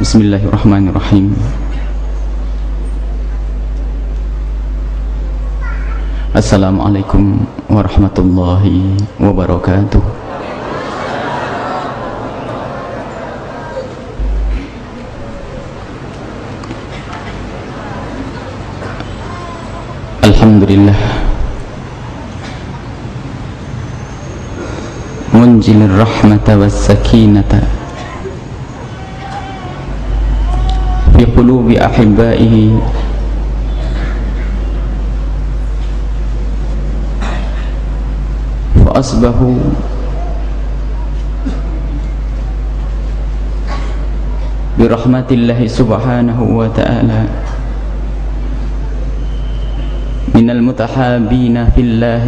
بسم الله الرحمن الرحيم السلام عليكم ورحمة الله وبركاته الحمد لله منجل الرحمة والسكينة قلوب أحبائه. فأصبحوا برحمة الله سبحانه وتعالى من المتحابين في الله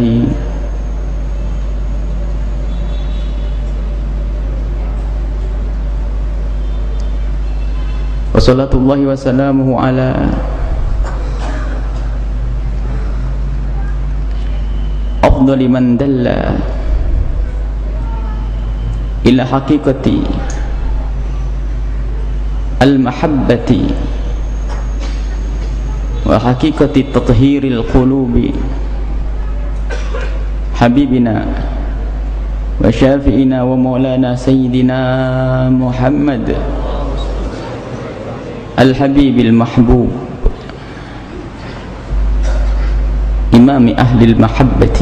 وصلاة الله وسلامه على أفضل من دل إلى حقيقة المحبة وحقيقة تطهير القلوب. حبيبنا وشافئنا ومولانا سيدنا محمد الحبيب المحبوب إمام أهل المحبة.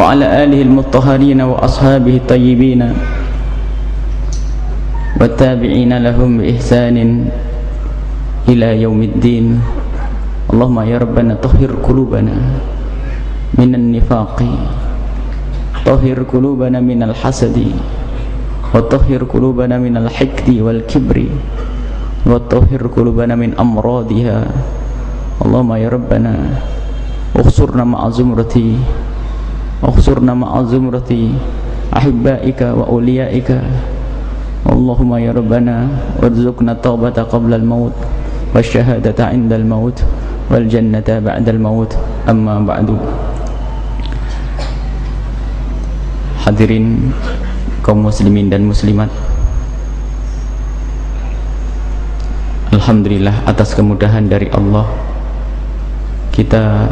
وعلى آله المطهرين وأصحابه الطيبين والتابعين لهم بإحسان إلى يوم الدين. اللهم يا ربنا طهر قلوبنا من النفاق. طهر قلوبنا من الحسد وطهر قلوبنا من الحقد والكبر وطهر قلوبنا من أمراضها اللهم يا ربنا اخسرنا مع زمرتي اخسرنا مع زمرتي أحبائك وأوليائك اللهم يا ربنا وارزقنا التوبة قبل الموت والشهادة عند الموت والجنة بعد الموت أما بعد Hadirin kaum muslimin dan muslimat. Alhamdulillah atas kemudahan dari Allah Kita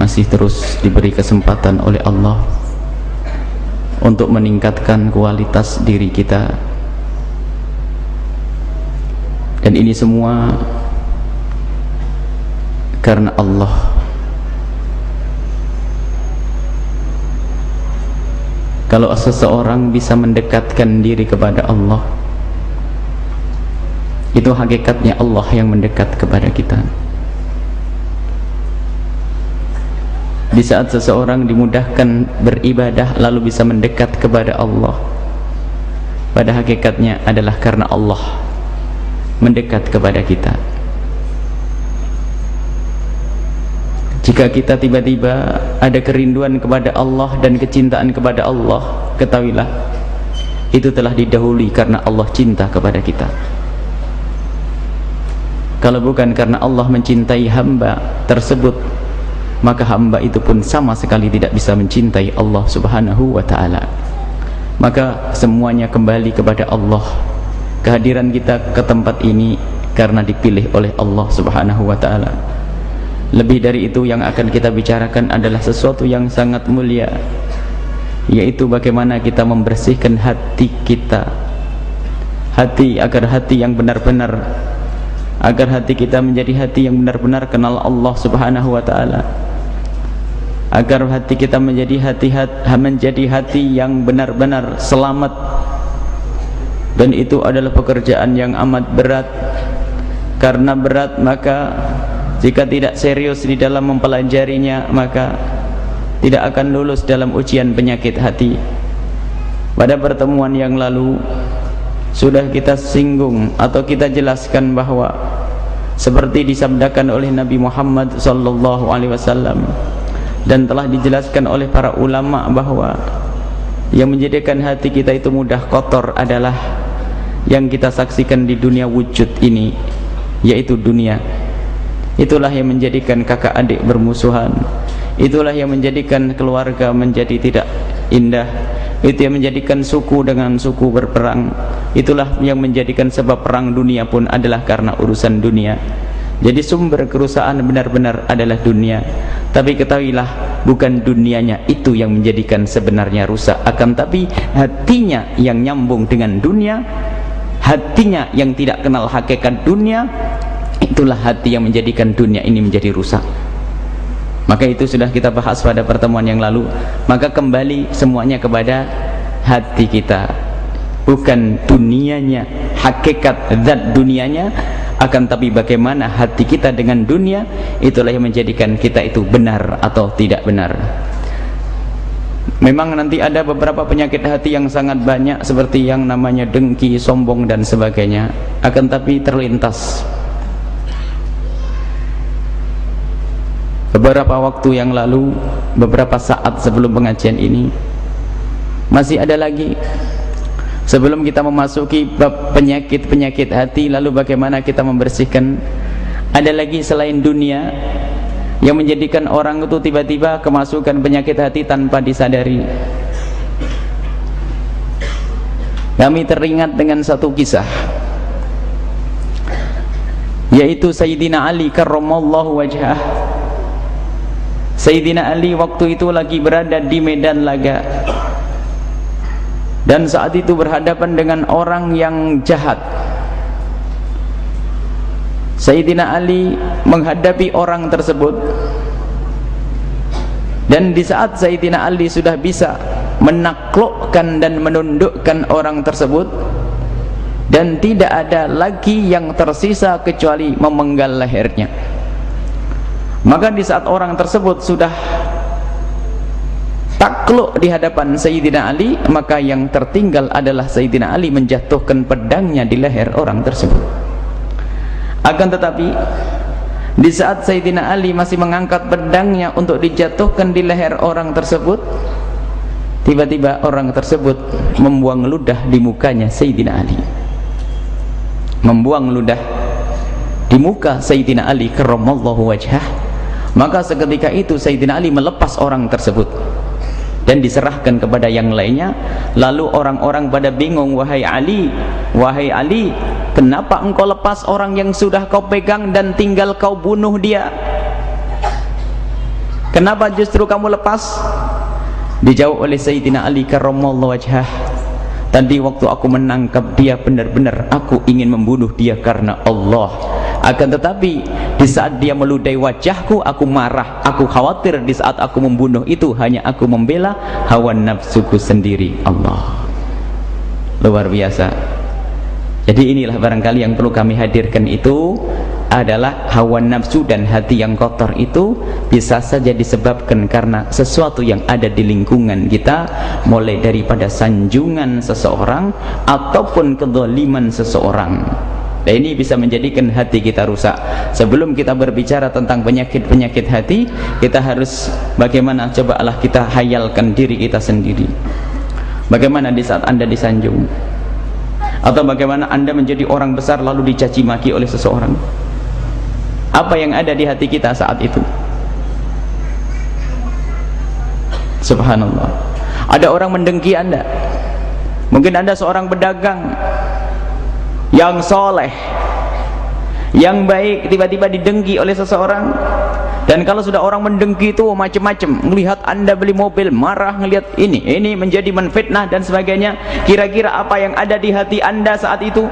masih terus diberi kesempatan oleh Allah Untuk meningkatkan kualitas diri kita. Dan ini semua Karena Allah kalau seseorang bisa mendekatkan diri kepada Allah itu hakikatnya Allah yang mendekat kepada kita. Di saat seseorang dimudahkan beribadah lalu bisa mendekat kepada Allah pada hakikatnya adalah karena Allah mendekat kepada kita Jika kita tiba-tiba ada kerinduan kepada Allah dan kecintaan kepada Allah, ketahuilah itu telah didahului karena Allah cinta kepada kita. Kalau bukan karena Allah mencintai hamba tersebut, maka hamba itu pun sama sekali tidak bisa mencintai Allah Subhanahu wa taala. Maka semuanya kembali kepada Allah. Kehadiran kita ke tempat ini karena dipilih oleh Allah Subhanahu wa taala lebih dari itu yang akan kita bicarakan adalah sesuatu yang sangat mulia yaitu bagaimana kita membersihkan hati kita. Hati agar hati yang benar-benar agar hati kita menjadi hati yang benar-benar kenal Allah subhanahu wa ta'ala. Agar hati kita menjadi hati, hati menjadi hati yang benar-benar selamat. Dan itu adalah pekerjaan yang amat berat. Karena berat maka jika tidak serius di dalam mempelajarinya maka tidak akan lulus dalam ujian penyakit hati. Pada pertemuan yang lalu sudah kita singgung atau kita jelaskan bahwa seperti disabdakan oleh Nabi Muhammad sallallahu alaihi wasallam dan telah dijelaskan oleh para ulama bahwa yang menjadikan hati kita itu mudah kotor adalah yang kita saksikan di dunia wujud ini yaitu dunia itulah yang menjadikan kakak adik bermusuhan. Itulah yang menjadikan keluarga menjadi tidak indah. Itu yang menjadikan suku dengan suku berperang. Itulah yang menjadikan sebab perang dunia pun adalah karena urusan dunia. Jadi sumber kerusakan benar-benar adalah dunia. Tapi ketahuilah bukan dunianya itu yang menjadikan sebenarnya rusak akan tapi hatinya yang nyambung dengan dunia hatinya yang tidak kenal hakikat dunia itulah hati yang menjadikan dunia ini menjadi rusak. Maka itu sudah kita bahas pada pertemuan yang lalu. Maka kembali semuanya kepada hati kita. Bukan dunianya hakikat zat dunianya akan tapi bagaimana hati kita dengan dunia itulah yang menjadikan kita itu benar atau tidak benar. Memang nanti ada beberapa penyakit hati yang sangat banyak seperti yang namanya dengki, sombong dan sebagainya. Akan tapi terlintas beberapa waktu yang lalu beberapa saat sebelum pengajian ini masih ada lagi. Sebelum kita memasuki penyakit-penyakit hati lalu bagaimana kita membersihkan ada lagi selain dunia yang menjadikan orang itu tiba-tiba kemasukan penyakit hati tanpa disadari. Kami teringat dengan satu kisah yaitu Sayyidina Ali karramallahu wajhah Sayyidina Ali waktu itu lagi berada di medan laga. Dan saat itu berhadapan dengan orang yang jahat. Sayyidina Ali menghadapi orang tersebut. Dan di saat Sayyidina Ali sudah bisa menaklukkan dan menundukkan orang tersebut dan tidak ada lagi yang tersisa kecuali memenggal lehernya maka di saat orang tersebut sudah takluk di hadapan Sayyidina Ali maka yang tertinggal adalah Sayyidina Ali menjatuhkan pedangnya di leher orang tersebut. Akan tetapi di saat Sayyidina Ali masih mengangkat pedangnya untuk dijatuhkan di leher orang tersebut tiba-tiba orang tersebut membuang ludah di mukanya Sayyidina Ali. Membuang ludah di muka Sayyidina Ali karramallahu wajhah maka seketika itu Sayyidina Ali melepas orang tersebut dan diserahkan kepada yang lainnya. Lalu orang-orang pada bingung wahai Ali wahai Ali kenapa engkau lepas orang yang sudah kau pegang dan tinggal kau bunuh dia? Kenapa justru kamu lepas? Dijawab oleh Sayyidina Ali karramallahu wajhah tadi waktu aku menangkap dia benar-benar aku ingin membunuh dia karena Allah. Akan tetapi di saat dia meludahi wajahku aku marah aku khawatir di saat aku membunuh itu hanya aku membela hawa nafsuku sendiri Allah. Luar biasa. Jadi inilah barangkali yang perlu kami hadirkan itu adalah hawa nafsu dan hati yang kotor itu bisa saja disebabkan karena sesuatu yang ada di lingkungan kita mulai daripada sanjungan seseorang ataupun kezaliman seseorang. Dan ini bisa menjadikan hati kita rusak. Sebelum kita berbicara tentang penyakit-penyakit hati kita harus bagaimana coba Allah kita hayalkan diri kita sendiri. Bagaimana di saat anda disanjung? Atau bagaimana anda menjadi orang besar lalu dicaci maki oleh seseorang apa yang ada di hati kita saat itu. Subhanallah. Ada orang mendengki anda. Mungkin anda seorang pedagang yang soleh yang baik tiba-tiba didengki oleh seseorang. Dan kalau sudah orang mendengki itu macam-macam melihat anda beli mobil marah melihat ini ini menjadi menfitnah dan sebagainya kira-kira apa yang ada di hati anda saat itu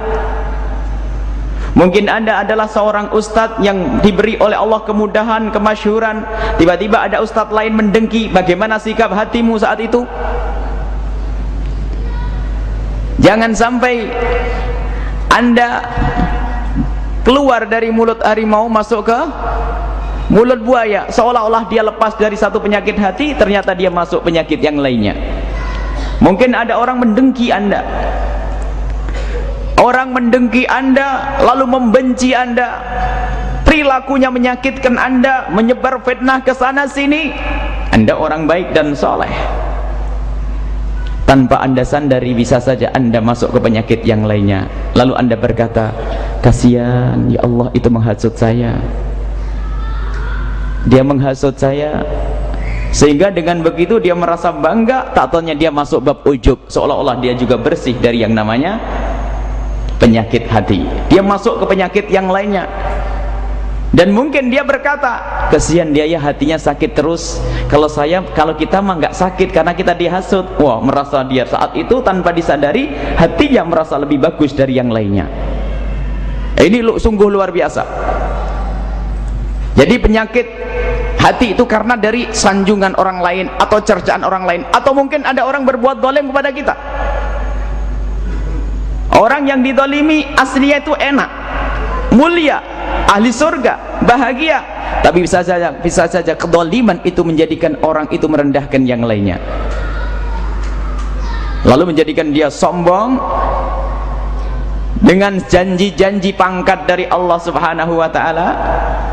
mungkin anda adalah seorang ustadz yang diberi oleh Allah kemudahan kemasyhuran. Tiba-tiba ada ustadz lain mendengki bagaimana sikap hatimu saat itu? Jangan sampai anda keluar dari mulut harimau masuk ke mulut buaya seolah-olah dia lepas dari satu penyakit hati ternyata dia masuk penyakit yang lainnya. Mungkin ada orang mendengki anda orang mendengki anda lalu membenci anda. Perilakunya menyakitkan anda menyebar fitnah ke sana sini. Anda orang baik dan soleh. Tanpa anda sandari bisa saja anda masuk ke penyakit yang lainnya. Lalu anda berkata kasihan ya Allah itu menghasut saya. Dia menghasut saya sehingga dengan begitu dia merasa bangga. Tak taunya dia masuk bab ujub. Seolah-olah dia juga bersih dari yang namanya penyakit hati. Dia masuk ke penyakit yang lainnya. Dan mungkin dia berkata kesian dia ya hatinya sakit terus. Kalau saya kalau kita mah nggak sakit karena kita dihasut. Wah merasa dia saat itu tanpa disadari hatinya merasa lebih bagus dari yang lainnya. Ini sungguh luar biasa. Jadi penyakit hati itu karena dari sanjungan orang lain atau cercaan orang lain. Atau mungkin ada orang berbuat dolim kepada kita orang yang didolimi aslinya itu enak. Mulia ahli surga bahagia. Tapi bisa saja bisa saja kedoliman itu menjadikan orang itu merendahkan yang lainnya. Lalu menjadikan dia sombong dengan janji-janji pangkat dari Allah subhanahu wa ta'ala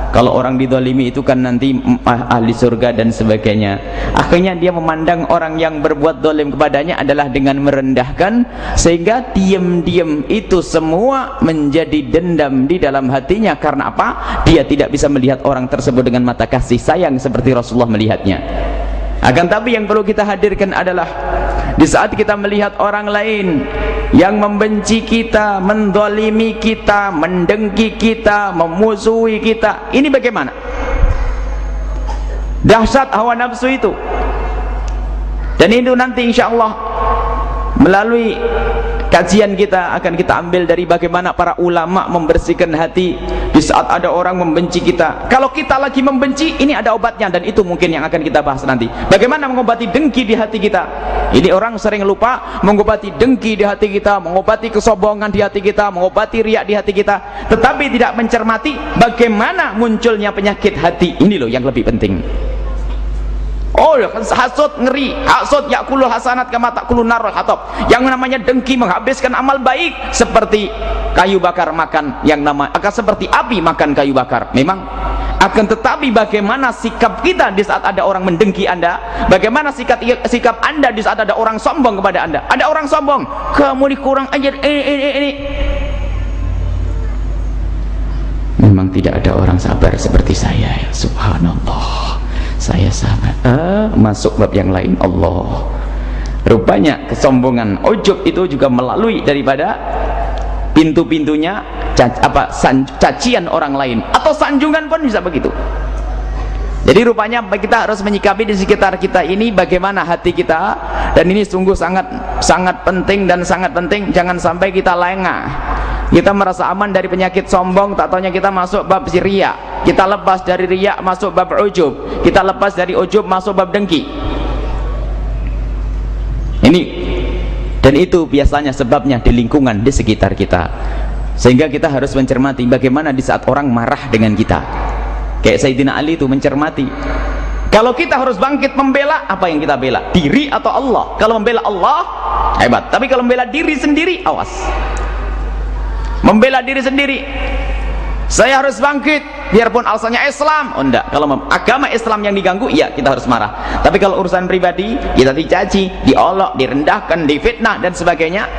kalau orang didolimi itu kan nanti ah, ahli surga dan sebagainya. Akhirnya dia memandang orang yang berbuat dolim kepadanya adalah dengan merendahkan sehingga diam-diam itu semua menjadi dendam di dalam hatinya. Karena apa? dia tidak bisa melihat orang tersebut dengan mata kasih sayang seperti Rasulullah melihatnya. Akan tapi yang perlu kita hadirkan adalah di saat kita melihat orang lain yang membenci kita, mendolimi kita, mendengki kita, memusuhi kita ini bagaimana? dahsyat hawa nafsu itu dan itu nanti insya Allah melalui kajian kita akan kita ambil dari bagaimana para ulama membersihkan hati di saat ada orang membenci kita. Kalau kita lagi membenci ini ada obatnya dan itu mungkin yang akan kita bahas nanti. Bagaimana mengobati dengki di hati kita? Ini orang sering lupa mengobati dengki di hati kita mengobati kesombongan di hati kita mengobati riak di hati kita. Tetapi tidak mencermati bagaimana munculnya penyakit hati. Ini loh yang lebih penting Oh, hasut ngeri. Hasut yakulu hasanat kama takulu narul hatab. Yang namanya dengki menghabiskan amal baik seperti kayu bakar makan yang nama akan seperti api makan kayu bakar. Memang akan tetapi bagaimana sikap kita di saat ada orang mendengki Anda? Bagaimana sikap sikap Anda di saat ada orang sombong kepada Anda? Ada orang sombong, kamu ini kurang ajar ini ini ini. Memang tidak ada orang sabar seperti saya ya. Subhanallah saya sabar ah, masuk bab yang lain. Allah. Rupanya kesombongan ujub itu juga melalui daripada pintu-pintunya apa cacian orang lain. Atau sanjungan pun bisa begitu jadi rupanya kita harus menyikapi di sekitar kita ini bagaimana hati kita. Dan ini sungguh sangat sangat penting dan sangat penting. Jangan sampai kita lengah. Kita merasa aman dari penyakit sombong. Tak taunya kita masuk bab ria kita lepas dari ria masuk bab ujub. Kita lepas dari ujub masuk bab dengki. Ini. Dan itu biasanya sebabnya di lingkungan di sekitar kita. Sehingga kita harus mencermati bagaimana di saat orang marah dengan kita kayak Sayyidina Ali itu mencermati. Kalau kita harus bangkit membela apa yang kita bela? Diri atau Allah? Kalau membela Allah hebat. Tapi kalau membela diri sendiri awas. Membela diri sendiri. Saya harus bangkit biarpun alasannya Islam. Oh enggak. Kalau agama Islam yang diganggu ya kita harus marah. Tapi kalau urusan pribadi kita dicaci diolok direndahkan difitnah dan sebagainya.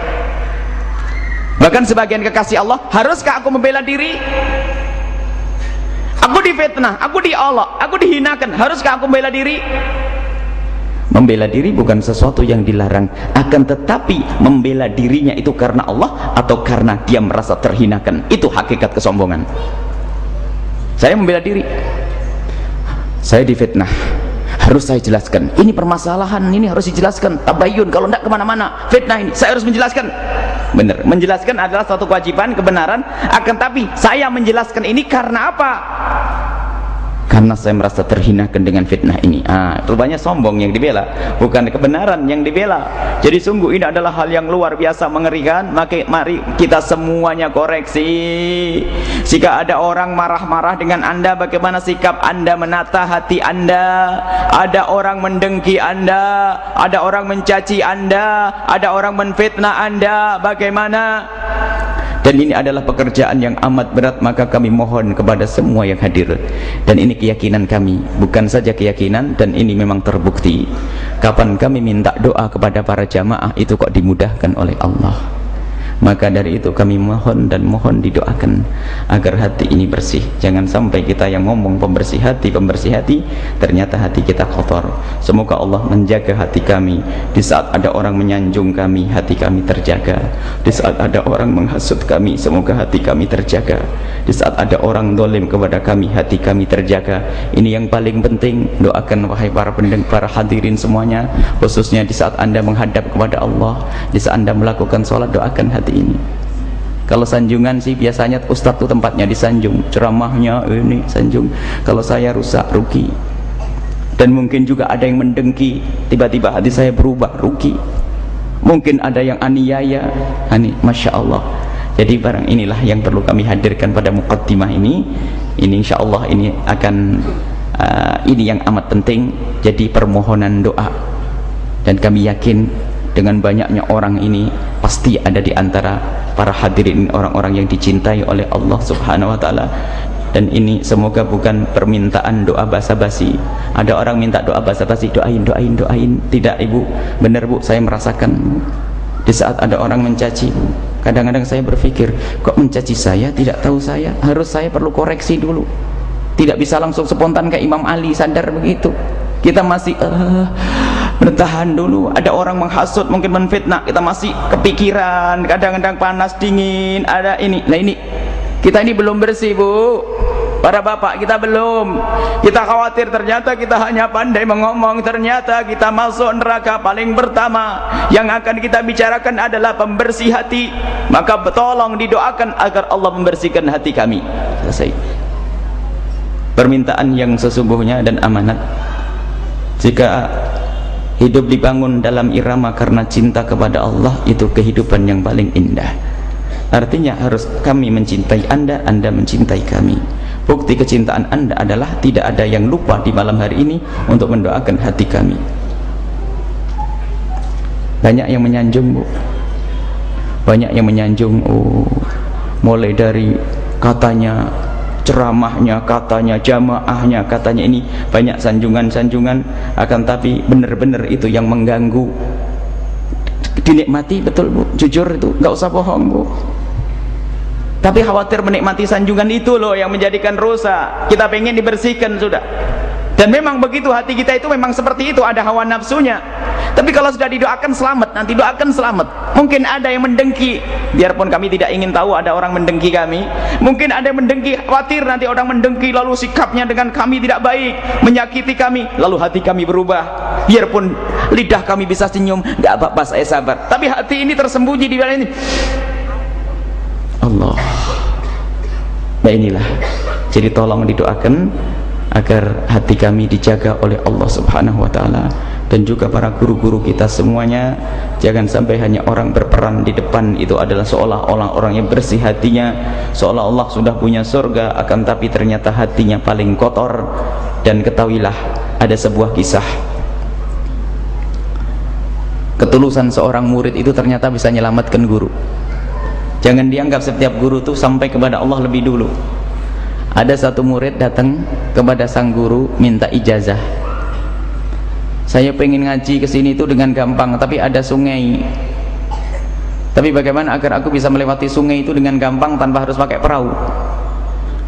Bahkan sebagian kekasih Allah haruskah aku membela diri aku difitnah aku diolok aku dihinakan. Haruskah aku membela diri? Membela diri bukan sesuatu yang dilarang. Akan tetapi membela dirinya itu karena Allah atau karena dia merasa terhinakan. Itu hakikat kesombongan. Saya membela diri. Saya difitnah. Harus saya jelaskan. Ini permasalahan ini harus dijelaskan. Tabayun kalau tidak ke mana-mana. Fitnah ini saya harus menjelaskan benar menjelaskan adalah suatu kewajiban kebenaran. Akan tapi saya menjelaskan ini karena apa karena saya merasa terhinakan dengan fitnah ini. Ah, rupanya sombong yang dibela bukan kebenaran yang dibela. Jadi sungguh ini adalah hal yang luar biasa mengerikan. Maka mari kita semuanya koreksi. Jika ada orang marah-marah dengan anda bagaimana sikap anda menata hati anda? Ada orang mendengki anda ada orang mencaci anda ada orang menfitnah anda bagaimana dan ini adalah pekerjaan yang amat berat maka kami mohon kepada semua yang hadir. Dan ini keyakinan kami bukan saja keyakinan dan ini memang terbukti. Kapan kami minta doa kepada para jamaah itu kok dimudahkan oleh Allah maka dari itu kami mohon dan mohon didoakan agar hati ini bersih. Jangan sampai kita yang ngomong pembersih hati pembersih hati ternyata hati kita kotor. Semoga Allah menjaga hati kami. Di saat ada orang menyanjung kami hati kami terjaga. Di saat ada orang menghasut kami semoga hati kami terjaga. Di saat ada orang dolim kepada kami hati kami terjaga. Ini yang paling penting. Doakan wahai para pendengar para hadirin semuanya. Khususnya di saat anda menghadap kepada Allah di saat anda melakukan sholat doakan hati seperti ini. Kalau sanjungan sih biasanya ustadz tuh tempatnya di sanjung ceramahnya ini sanjung. Kalau saya rusak rugi. Dan mungkin juga ada yang mendengki. Tiba-tiba hati saya berubah rugi. Mungkin ada yang aniaya. Ani masya Allah. Jadi barang inilah yang perlu kami hadirkan pada mukaddimah ini. Ini insya Allah ini akan uh, ini yang amat penting. Jadi permohonan doa. Dan kami yakin dengan banyaknya orang ini pasti ada di antara para hadirin orang-orang yang dicintai oleh Allah Subhanahu wa taala. Dan ini semoga bukan permintaan doa basa-basi. Ada orang minta doa basa-basi doain doain doain. Tidak ibu. Benar bu saya merasakan di saat ada orang mencaci kadang-kadang saya berpikir kok mencaci saya? Tidak tahu saya. Harus saya perlu koreksi dulu. Tidak bisa langsung spontan kayak Imam Ali sadar begitu. Kita masih uh, bertahan dulu. Ada orang menghasut mungkin menfitnah. Kita masih kepikiran. Kadang-kadang panas dingin. Ada ini. Nah ini. Kita ini belum bersih bu. Para bapak kita belum. Kita khawatir ternyata kita hanya pandai mengomong. Ternyata kita masuk neraka paling pertama. Yang akan kita bicarakan adalah pembersih hati. Maka tolong didoakan agar Allah membersihkan hati kami. Selesai. Permintaan yang sesungguhnya dan amanat. Jika hidup dibangun dalam irama karena cinta kepada Allah itu kehidupan yang paling indah. Artinya harus kami mencintai anda, anda mencintai kami. Bukti kecintaan anda adalah tidak ada yang lupa di malam hari ini untuk mendoakan hati kami. Banyak yang menyanjung bu. Banyak yang menyanjung oh, mulai dari katanya ceramahnya katanya jamaahnya katanya ini banyak sanjungan-sanjungan akan tapi benar-benar itu yang mengganggu. Dinikmati betul bu? Jujur itu nggak usah bohong bu. Tapi khawatir menikmati sanjungan itu loh yang menjadikan rusak. Kita pengen dibersihkan sudah dan memang begitu hati kita itu memang seperti itu ada hawa nafsunya. Tapi kalau sudah didoakan selamat nanti doakan selamat. Mungkin ada yang mendengki biarpun kami tidak ingin tahu ada orang mendengki kami. Mungkin ada yang mendengki khawatir nanti orang mendengki lalu sikapnya dengan kami tidak baik menyakiti kami lalu hati kami berubah. Biarpun lidah kami bisa senyum gak apa-apa saya sabar. Tapi hati ini tersembunyi di dalam ini. Allah. Nah inilah. Jadi tolong didoakan agar hati kami dijaga oleh Allah Subhanahu wa taala. Dan juga para guru-guru kita semuanya jangan sampai hanya orang berperan di depan itu adalah seolah-olah orang yang bersih hatinya seolah-olah sudah punya surga akan tapi ternyata hatinya paling kotor. Dan ketahuilah ada sebuah kisah. Ketulusan seorang murid itu ternyata bisa menyelamatkan guru. Jangan dianggap setiap guru itu sampai kepada Allah lebih dulu ada satu murid datang kepada sang guru minta ijazah. Saya pengen ngaji ke sini itu dengan gampang tapi ada sungai. Tapi bagaimana agar aku bisa melewati sungai itu dengan gampang tanpa harus pakai perahu?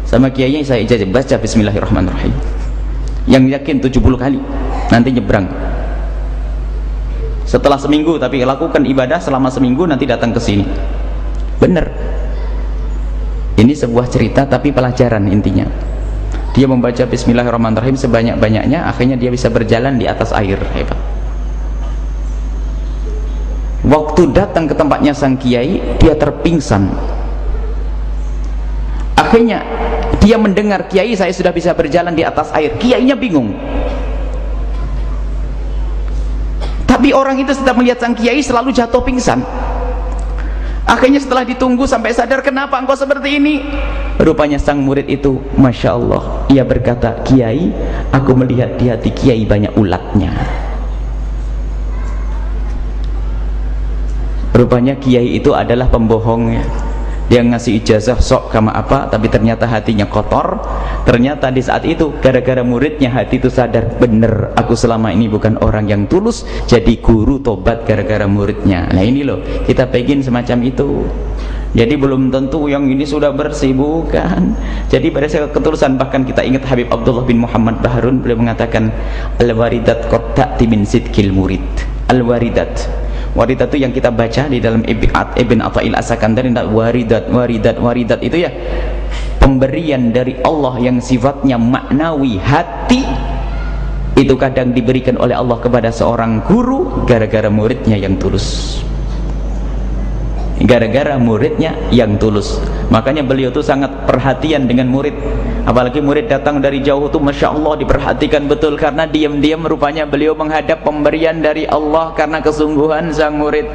Sama kiainya saya ijazah. Baca bismillahirrahmanirrahim. Yang yakin 70 kali nanti nyebrang. Setelah seminggu tapi lakukan ibadah selama seminggu nanti datang ke sini. Benar ini sebuah cerita tapi pelajaran intinya. Dia membaca bismillahirrahmanirrahim sebanyak-banyaknya akhirnya dia bisa berjalan di atas air hebat. Waktu datang ke tempatnya sang kiai dia terpingsan. Akhirnya dia mendengar kiai saya sudah bisa berjalan di atas air. Kiainya bingung. Tapi orang itu setiap melihat sang kiai selalu jatuh pingsan akhirnya setelah ditunggu sampai sadar kenapa engkau seperti ini? Rupanya sang murid itu Masya Allah ia berkata Kiai aku melihat di hati Kiai banyak ulatnya. Rupanya Kiai itu adalah pembohongnya dia ngasih ijazah sok kama apa tapi ternyata hatinya kotor. Ternyata di saat itu gara-gara muridnya hati itu sadar bener aku selama ini bukan orang yang tulus jadi guru tobat gara-gara muridnya. Nah ini loh kita pengen semacam itu. Jadi belum tentu yang ini sudah bersih bukan. Jadi pada saat ketulusan bahkan kita ingat Habib Abdullah bin Muhammad Baharun beliau mengatakan al-waridat kotak timin sidkil murid. Al-waridat waridat itu yang kita baca di dalam Ibn Atta'il As-Sakandari waridat waridat waridat itu ya. Pemberian dari Allah yang sifatnya maknawi hati itu kadang diberikan oleh Allah kepada seorang guru gara-gara muridnya yang tulus gara-gara muridnya yang tulus. Makanya beliau itu sangat perhatian dengan murid. Apalagi murid datang dari jauh itu Masya Allah diperhatikan betul. Karena diam-diam rupanya beliau menghadap pemberian dari Allah karena kesungguhan sang murid.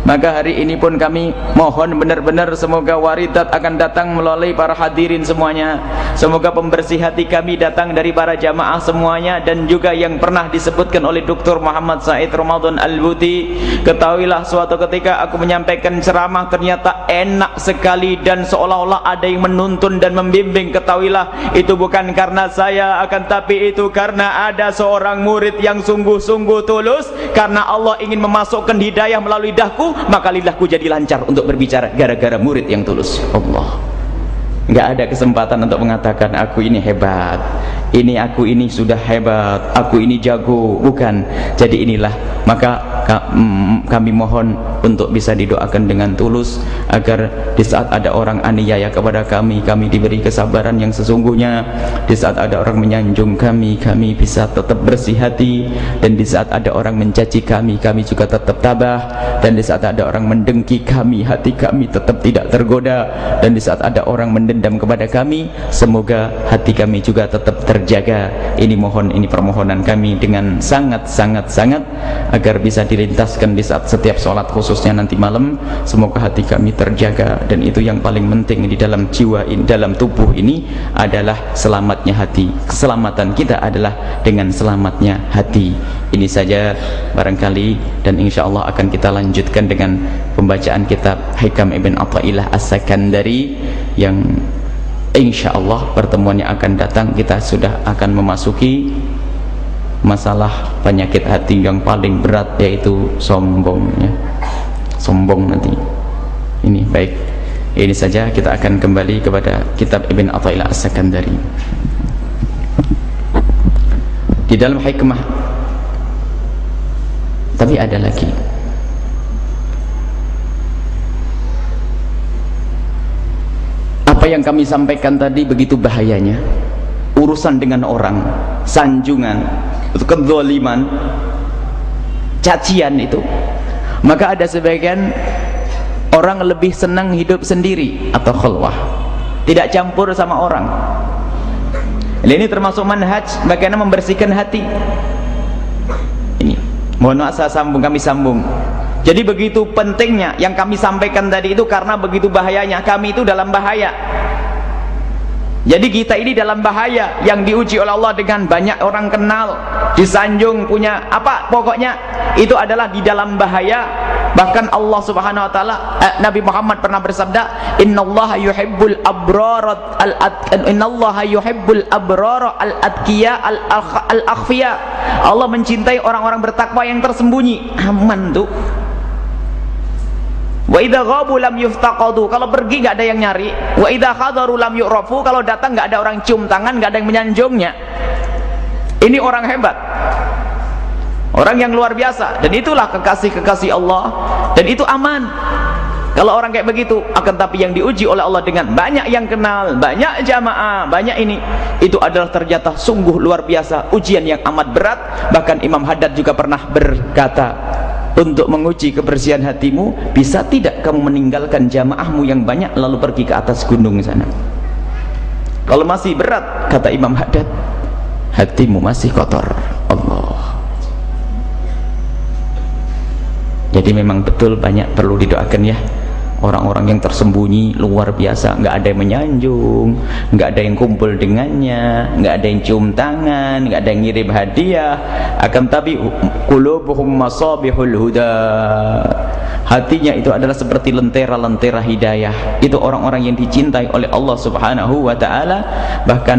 Maka hari ini pun kami mohon benar-benar semoga waridat akan datang melalui para hadirin semuanya. Semoga pembersih hati kami datang dari para jamaah semuanya. Dan juga yang pernah disebutkan oleh Dr. Muhammad Said Ramadan Al-Buti. Ketahuilah suatu ketika aku menyampaikan ceramah ternyata enak sekali dan seolah-olah ada yang menuntun dan membimbing ketahuilah itu bukan karena saya akan tapi itu karena ada seorang murid yang sungguh-sungguh tulus. Karena Allah ingin memasukkan hidayah melalui dahku maka lidahku jadi lancar untuk berbicara gara-gara murid yang tulus. Allah. Nggak ada kesempatan untuk mengatakan aku ini hebat ini aku ini sudah hebat aku ini jago bukan? Jadi inilah maka mm, kami mohon untuk bisa didoakan dengan tulus agar di saat ada orang aniaya kepada kami kami diberi kesabaran yang sesungguhnya. Di saat ada orang menyanjung kami kami bisa tetap bersih hati. Dan di saat ada orang mencaci kami kami juga tetap tabah. Dan di saat ada orang mendengki kami hati kami tetap tidak tergoda. Dan di saat ada orang mendendam kepada kami semoga hati kami juga tetap terjaga. Ini mohon ini permohonan kami dengan sangat sangat sangat agar bisa dilintaskan di saat setiap sholat khususnya nanti malam. Semoga hati kami terjaga. Dan itu yang paling penting di dalam jiwa ini dalam tubuh ini adalah selamatnya hati. Keselamatan kita adalah dengan selamatnya hati. Ini saja barangkali. Dan insya Allah akan kita lanjutkan dengan pembacaan kitab Hikam Ibn Atta'illah As-Sakandari yang insya Allah pertemuan yang akan datang. Kita sudah akan memasuki masalah penyakit hati yang paling berat yaitu sombongnya sombong nanti. Ini baik. Ini saja. Kita akan kembali kepada kitab Ibn Atta'illah As-Sakandari. Di dalam hikmah tapi ada lagi yang kami sampaikan tadi begitu bahayanya. Urusan dengan orang sanjungan itu kezaliman cacian itu. Maka ada sebagian orang lebih senang hidup sendiri atau khulwah tidak campur sama orang. Ini termasuk manhaj bagaimana membersihkan hati. Ini. Mohon maaf saya sambung kami sambung jadi begitu pentingnya yang kami sampaikan tadi itu karena begitu bahayanya kami itu dalam bahaya jadi kita ini dalam bahaya yang diuji oleh Allah dengan banyak orang kenal, disanjung punya apa pokoknya itu adalah di dalam bahaya. Bahkan Allah Subhanahu wa taala eh, Nabi Muhammad pernah bersabda, "Innallaha yuhibbul abrar al innallaha yuhibbul abrar al adqiya al akhfiya." Allah mencintai orang-orang bertakwa yang tersembunyi. Aman tuh Wa idza ghabu lam yuftaqadu. Kalau pergi enggak ada yang nyari. Wa idza khadaru lam yu'rafu. Kalau datang enggak ada orang cium tangan, enggak ada yang menyanjungnya. Ini orang hebat. Orang yang luar biasa dan itulah kekasih-kekasih Allah dan itu aman. Kalau orang kayak begitu, akan tapi yang diuji oleh Allah dengan banyak yang kenal, banyak jamaah, banyak ini, itu adalah ternyata sungguh luar biasa, ujian yang amat berat. Bahkan Imam Haddad juga pernah berkata, untuk menguji kebersihan hatimu bisa tidak kamu meninggalkan jamaahmu yang banyak lalu pergi ke atas gunung sana? Kalau masih berat kata Imam Haddad hatimu masih kotor. Allah. Jadi memang betul banyak perlu didoakan ya orang-orang yang tersembunyi luar biasa. Nggak ada yang menyanjung nggak ada yang kumpul dengannya nggak ada yang cium tangan nggak ada yang ngirim hadiah. Akan tapi qulubuhum masabihul huda. Hatinya itu adalah seperti lentera-lentera hidayah. Itu orang-orang yang dicintai oleh Allah subhanahu wa ta'ala. Bahkan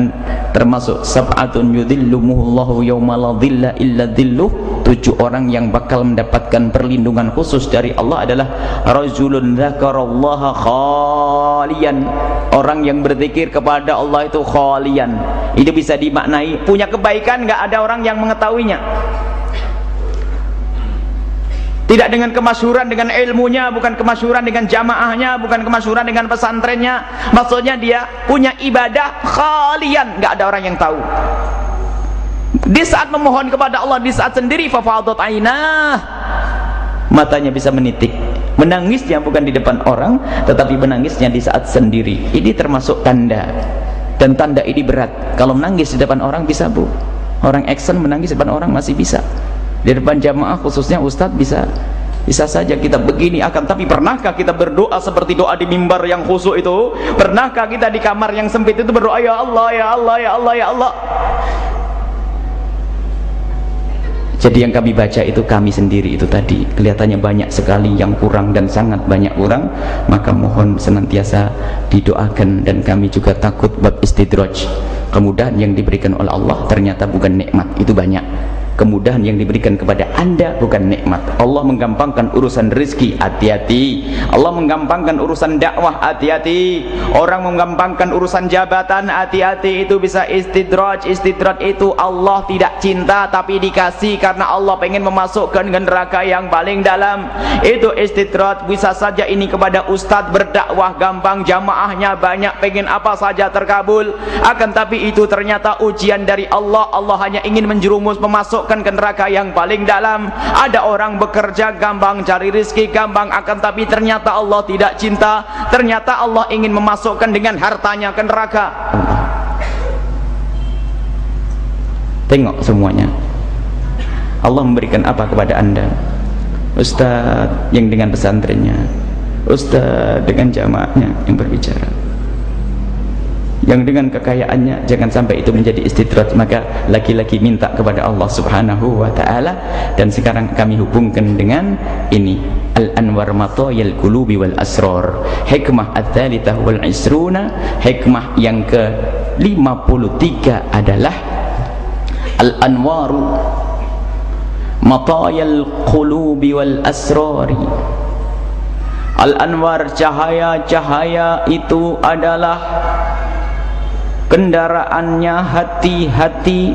termasuk sab'atun yudhillumuhullahu yawma la dhilla illa dhilluh. Tujuh orang yang bakal mendapatkan perlindungan khusus dari Allah adalah rajulun dzakarallaha khalian. Orang yang berzikir kepada Allah itu khalian. Itu bisa dimaknai punya kebaikan enggak ada orang yang mengetahuinya. Tidak dengan kemasyuran dengan ilmunya bukan kemasyuran dengan jamaahnya bukan kemasyuran dengan pesantrennya. Maksudnya dia punya ibadah khalian. Nggak ada orang yang tahu. Di saat memohon kepada Allah di saat sendiri fafadot ainah. Matanya bisa menitik menangisnya bukan di depan orang tetapi menangisnya di saat sendiri. Ini termasuk tanda. Dan tanda ini berat. Kalau menangis di depan orang bisa bu. Orang action menangis di depan orang masih bisa. Di depan jamaah khususnya ustadz bisa. Bisa saja kita begini akan tapi pernahkah kita berdoa seperti doa di mimbar yang khusyuk itu? Pernahkah kita di kamar yang sempit itu berdoa ya Allah ya Allah ya Allah ya Allah jadi yang kami baca itu kami sendiri itu tadi. Kelihatannya banyak sekali yang kurang dan sangat banyak kurang maka mohon senantiasa didoakan dan kami juga takut bab istidraj. Kemudahan yang diberikan oleh Allah ternyata bukan nikmat itu banyak kemudahan yang diberikan kepada anda bukan nikmat. Allah menggampangkan urusan rizki hati-hati. Allah menggampangkan urusan dakwah hati-hati. Orang menggampangkan urusan jabatan hati-hati. Itu bisa istidraj. Istidraj itu Allah tidak cinta tapi dikasih karena Allah pengen memasukkan ke neraka yang paling dalam. Itu istidraj. Bisa saja ini kepada ustadz berdakwah gampang jamaahnya banyak pengen apa saja terkabul. Akan tapi itu ternyata ujian dari Allah. Allah hanya ingin menjerumus memasukkan dimasukkan ke neraka yang paling dalam. Ada orang bekerja gampang cari rizki gampang akan tapi ternyata Allah tidak cinta. Ternyata Allah ingin memasukkan dengan hartanya ke neraka. Tengok semuanya. Allah memberikan apa kepada anda? Ustaz yang dengan pesantrennya. Ustaz dengan jamaahnya yang berbicara yang dengan kekayaannya jangan sampai itu menjadi istidrat maka laki-laki minta kepada Allah subhanahu wa ta'ala. Dan sekarang kami hubungkan dengan ini. Al-anwar matayal qulubi wal asrar hikmah ats-tsalitsah wal isruna. Hikmah yang ke 53 adalah al-anwaru matayal qulubi wal asrari al-anwar cahaya-cahaya itu adalah kendaraannya hati-hati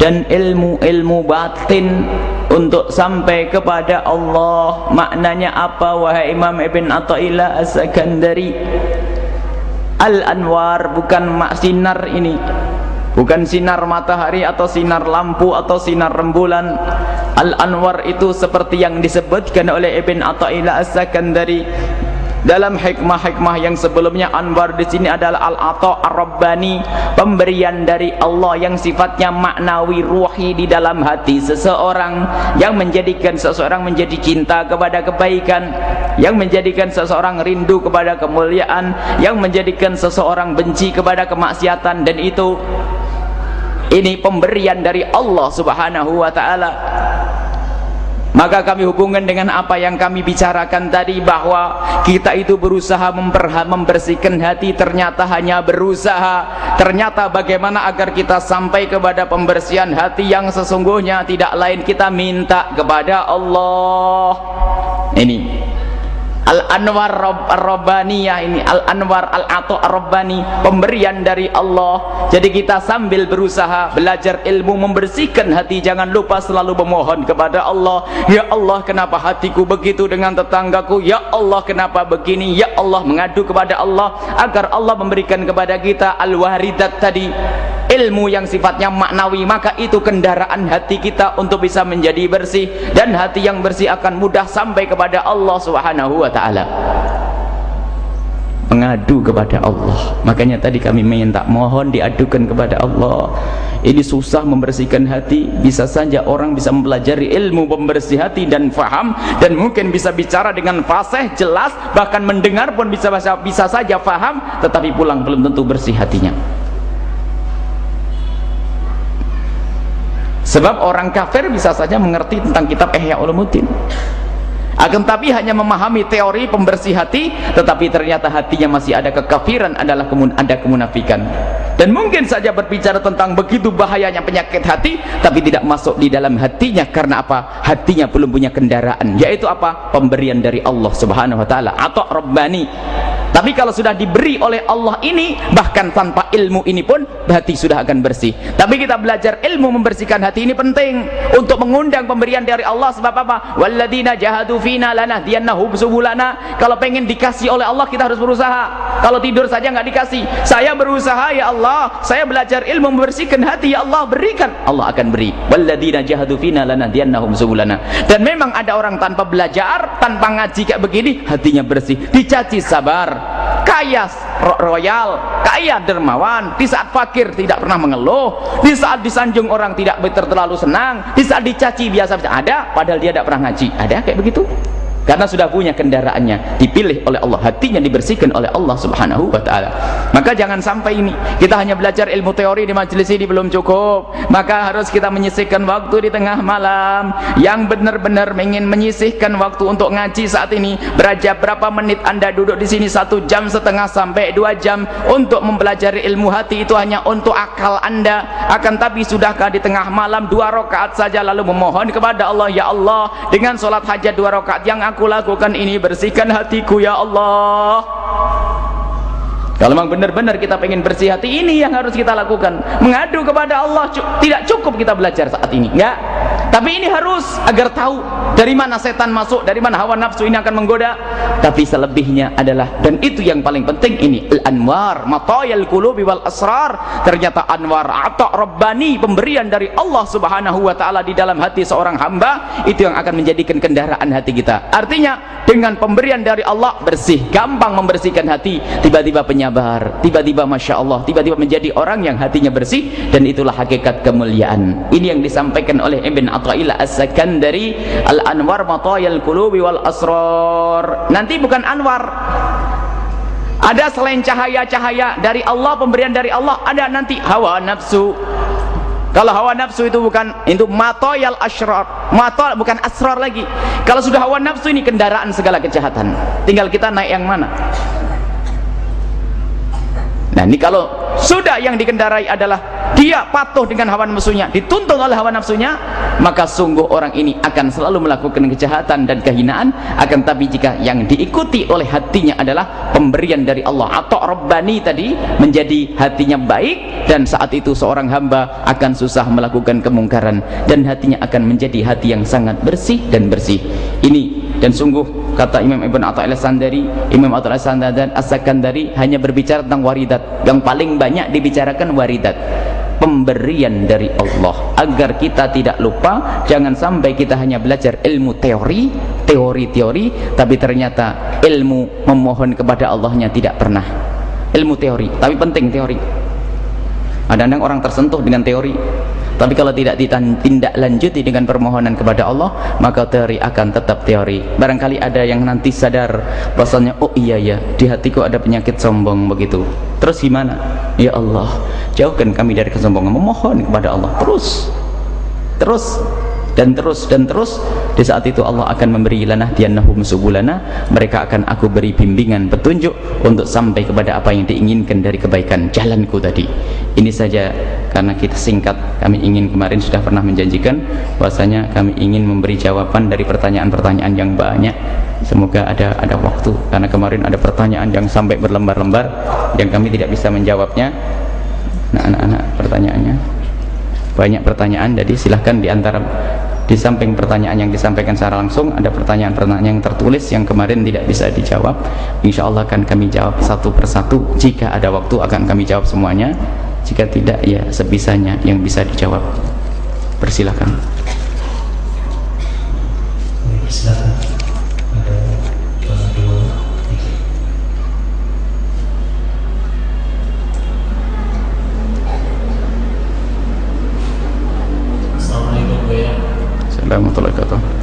dan ilmu-ilmu batin untuk sampai kepada Allah. Maknanya apa wahai Imam Ibn Atta'illah As-Sakandari? Al-Anwar bukan mak sinar ini. Bukan sinar matahari atau sinar lampu atau sinar rembulan. Al-Anwar itu seperti yang disebutkan oleh Ibn Atta'illah As-Sakandari dalam hikmah-hikmah yang sebelumnya Anwar di sini adalah al-ata ar-rabbani pemberian dari Allah yang sifatnya maknawi ruhi di dalam hati seseorang yang menjadikan seseorang menjadi cinta kepada kebaikan yang menjadikan seseorang rindu kepada kemuliaan yang menjadikan seseorang benci kepada kemaksiatan dan itu ini pemberian dari Allah subhanahu wa ta'ala maka kami hubungkan dengan apa yang kami bicarakan tadi bahwa kita itu berusaha membersihkan hati ternyata hanya berusaha. Ternyata bagaimana agar kita sampai kepada pembersihan hati yang sesungguhnya tidak lain kita minta kepada Allah. Ini Al-Anwar Ar-Rabbaniyah ini. Al-Anwar Al-Atu Ar-Rabbani pemberian dari Allah. Jadi kita sambil berusaha belajar ilmu membersihkan hati. Jangan lupa selalu memohon kepada Allah. Ya Allah kenapa hatiku begitu dengan tetanggaku? Ya Allah kenapa begini? Ya Allah mengadu kepada Allah agar Allah memberikan kepada kita Al-Waridat tadi ilmu yang sifatnya maknawi maka itu kendaraan hati kita untuk bisa menjadi bersih. Dan hati yang bersih akan mudah sampai kepada Allah Subhanahu wa taala. Mengadu kepada Allah. Makanya tadi kami minta mohon diadukan kepada Allah. Ini susah membersihkan hati. Bisa saja orang bisa mempelajari ilmu pembersih hati dan faham. Dan mungkin bisa bicara dengan fasih jelas. Bahkan mendengar pun bisa bisa saja faham. Tetapi pulang belum tentu bersih hatinya sebab orang kafir bisa saja mengerti tentang kitab Ihya Ulumuddin akan tapi hanya memahami teori pembersih hati tetapi ternyata hatinya masih ada kekafiran adalah kemun ada kemunafikan. Dan mungkin saja berbicara tentang begitu bahayanya penyakit hati tapi tidak masuk di dalam hatinya. Karena apa? Hatinya belum punya kendaraan. Yaitu apa? Pemberian dari Allah subhanahu wa ta'ala. Atau Rabbani. Tapi kalau sudah diberi oleh Allah ini bahkan tanpa ilmu ini pun hati sudah akan bersih. Tapi kita belajar ilmu membersihkan hati ini penting. Untuk mengundang pemberian dari Allah sebab apa? Walladzina jahadu fina lanahdiyannahum subulana. Kalau pengen dikasih oleh Allah kita harus berusaha. Kalau tidur saja nggak dikasih. Saya berusaha ya Allah. Saya belajar ilmu membersihkan hati ya Allah berikan. Allah akan beri. Walladzina jahadu fina lanahdiyannahum subulana. Dan memang ada orang tanpa belajar tanpa ngaji kayak begini hatinya bersih. Dicaci sabar. Kaya royal kaya dermawan. Di saat fakir tidak pernah mengeluh. Di saat disanjung orang tidak terlalu senang di saat dicaci biasa-biasa. Ada padahal dia tidak pernah ngaji. Ada kayak begitu karena sudah punya kendaraannya dipilih oleh Allah hatinya dibersihkan oleh Allah subhanahu wa ta'ala. Maka jangan sampai ini kita hanya belajar ilmu teori di majelis ini belum cukup. Maka harus kita menyisihkan waktu di tengah malam. Yang benar-benar ingin menyisihkan waktu untuk ngaji saat ini beraja berapa menit anda duduk di sini satu jam setengah sampai dua jam untuk mempelajari ilmu hati itu hanya untuk akal anda. Akan tapi sudahkah di tengah malam dua rakaat saja lalu memohon kepada Allah ya Allah dengan solat hajat dua rakaat yang aku lakukan ini bersihkan hatiku ya Allah. Kalau memang benar-benar kita pengen bersih hati ini yang harus kita lakukan. Mengadu kepada Allah tidak cukup kita belajar saat ini. Enggak tapi ini harus agar tahu dari mana setan masuk dari mana hawa nafsu ini akan menggoda. Tapi selebihnya adalah dan itu yang paling penting ini al-anwar matayal qulubi wal asrar. Ternyata anwar atau rabbani pemberian dari Allah subhanahu wa ta'ala di dalam hati seorang hamba itu yang akan menjadikan kendaraan hati kita. Artinya dengan pemberian dari Allah bersih gampang membersihkan hati. Tiba-tiba penyabar tiba-tiba Masya Allah tiba-tiba menjadi orang yang hatinya bersih dan itulah hakikat kemuliaan. Ini yang disampaikan oleh Ibn Atta'illah As-Sakandari Al-Anwar Matayal Qulubi wal Asrar. Nanti bukan Anwar. Ada selain cahaya-cahaya dari Allah pemberian dari Allah ada nanti hawa nafsu. Kalau hawa nafsu itu bukan itu matoyal asrar. Mato bukan asrar lagi. Kalau sudah hawa nafsu ini kendaraan segala kejahatan. Tinggal kita naik yang mana nah ini kalau sudah yang dikendarai adalah dia patuh dengan hawa nafsunya dituntun oleh hawa nafsunya maka sungguh orang ini akan selalu melakukan kejahatan dan kehinaan. Akan tapi jika yang diikuti oleh hatinya adalah pemberian dari Allah. Atau Rabbani tadi menjadi hatinya baik dan saat itu seorang hamba akan susah melakukan kemungkaran dan hatinya akan menjadi hati yang sangat bersih dan bersih. Ini dan sungguh kata Imam Ibn Atta'illah Sandari Imam Atta'illah Sandari dan As-Sakandari hanya berbicara tentang waridat. Yang paling banyak dibicarakan waridat. Pemberian dari Allah. Agar kita tidak lupa jangan sampai kita hanya belajar ilmu teori teori-teori tapi ternyata ilmu memohon kepada Allahnya tidak pernah. Ilmu teori tapi penting teori. Kadang-kadang orang tersentuh dengan teori tapi kalau tidak ditindak lanjuti dengan permohonan kepada Allah maka teori akan tetap teori. Barangkali ada yang nanti sadar bahasanya oh iya ya di hatiku ada penyakit sombong begitu. Terus gimana? Ya Allah jauhkan kami dari kesombongan. Memohon kepada Allah. Terus. Terus dan terus dan terus di saat itu Allah akan memberi lanah diannahum subulana mereka akan aku beri bimbingan petunjuk untuk sampai kepada apa yang diinginkan dari kebaikan jalanku tadi. Ini saja karena kita singkat kami ingin kemarin sudah pernah menjanjikan bahwasanya kami ingin memberi jawaban dari pertanyaan-pertanyaan yang banyak. Semoga ada ada waktu karena kemarin ada pertanyaan yang sampai berlembar-lembar yang kami tidak bisa menjawabnya. Nah anak-anak pertanyaannya banyak pertanyaan jadi silahkan di antara di samping pertanyaan yang disampaikan secara langsung ada pertanyaan-pertanyaan yang tertulis yang kemarin tidak bisa dijawab. Insya Allah akan kami jawab satu persatu. Jika ada waktu akan kami jawab semuanya. Jika tidak ya sebisanya yang bisa dijawab. Persilahkan. Warahmatullahi wabarakatuh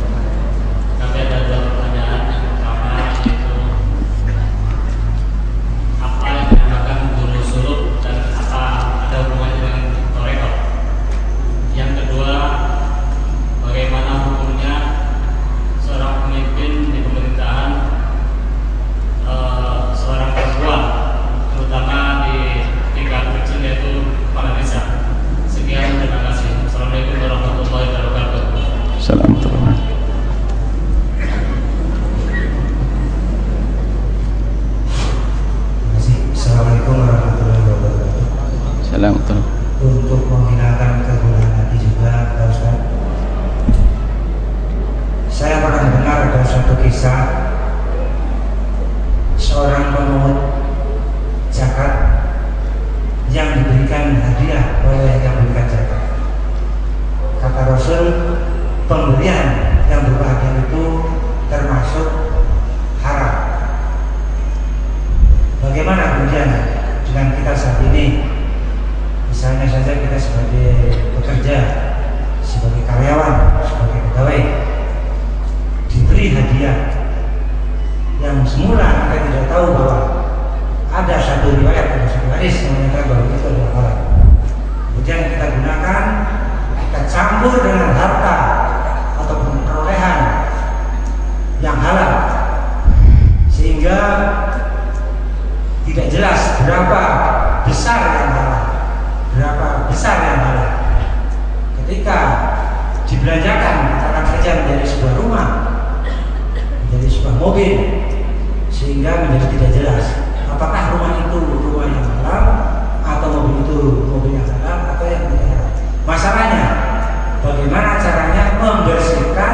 dibelanjakan cara kerja menjadi sebuah rumah menjadi sebuah mobil sehingga menjadi tidak jelas apakah rumah itu rumah yang dalam atau mobil itu mobil yang dalam atau yang tidak. Halal masalahnya bagaimana caranya membersihkan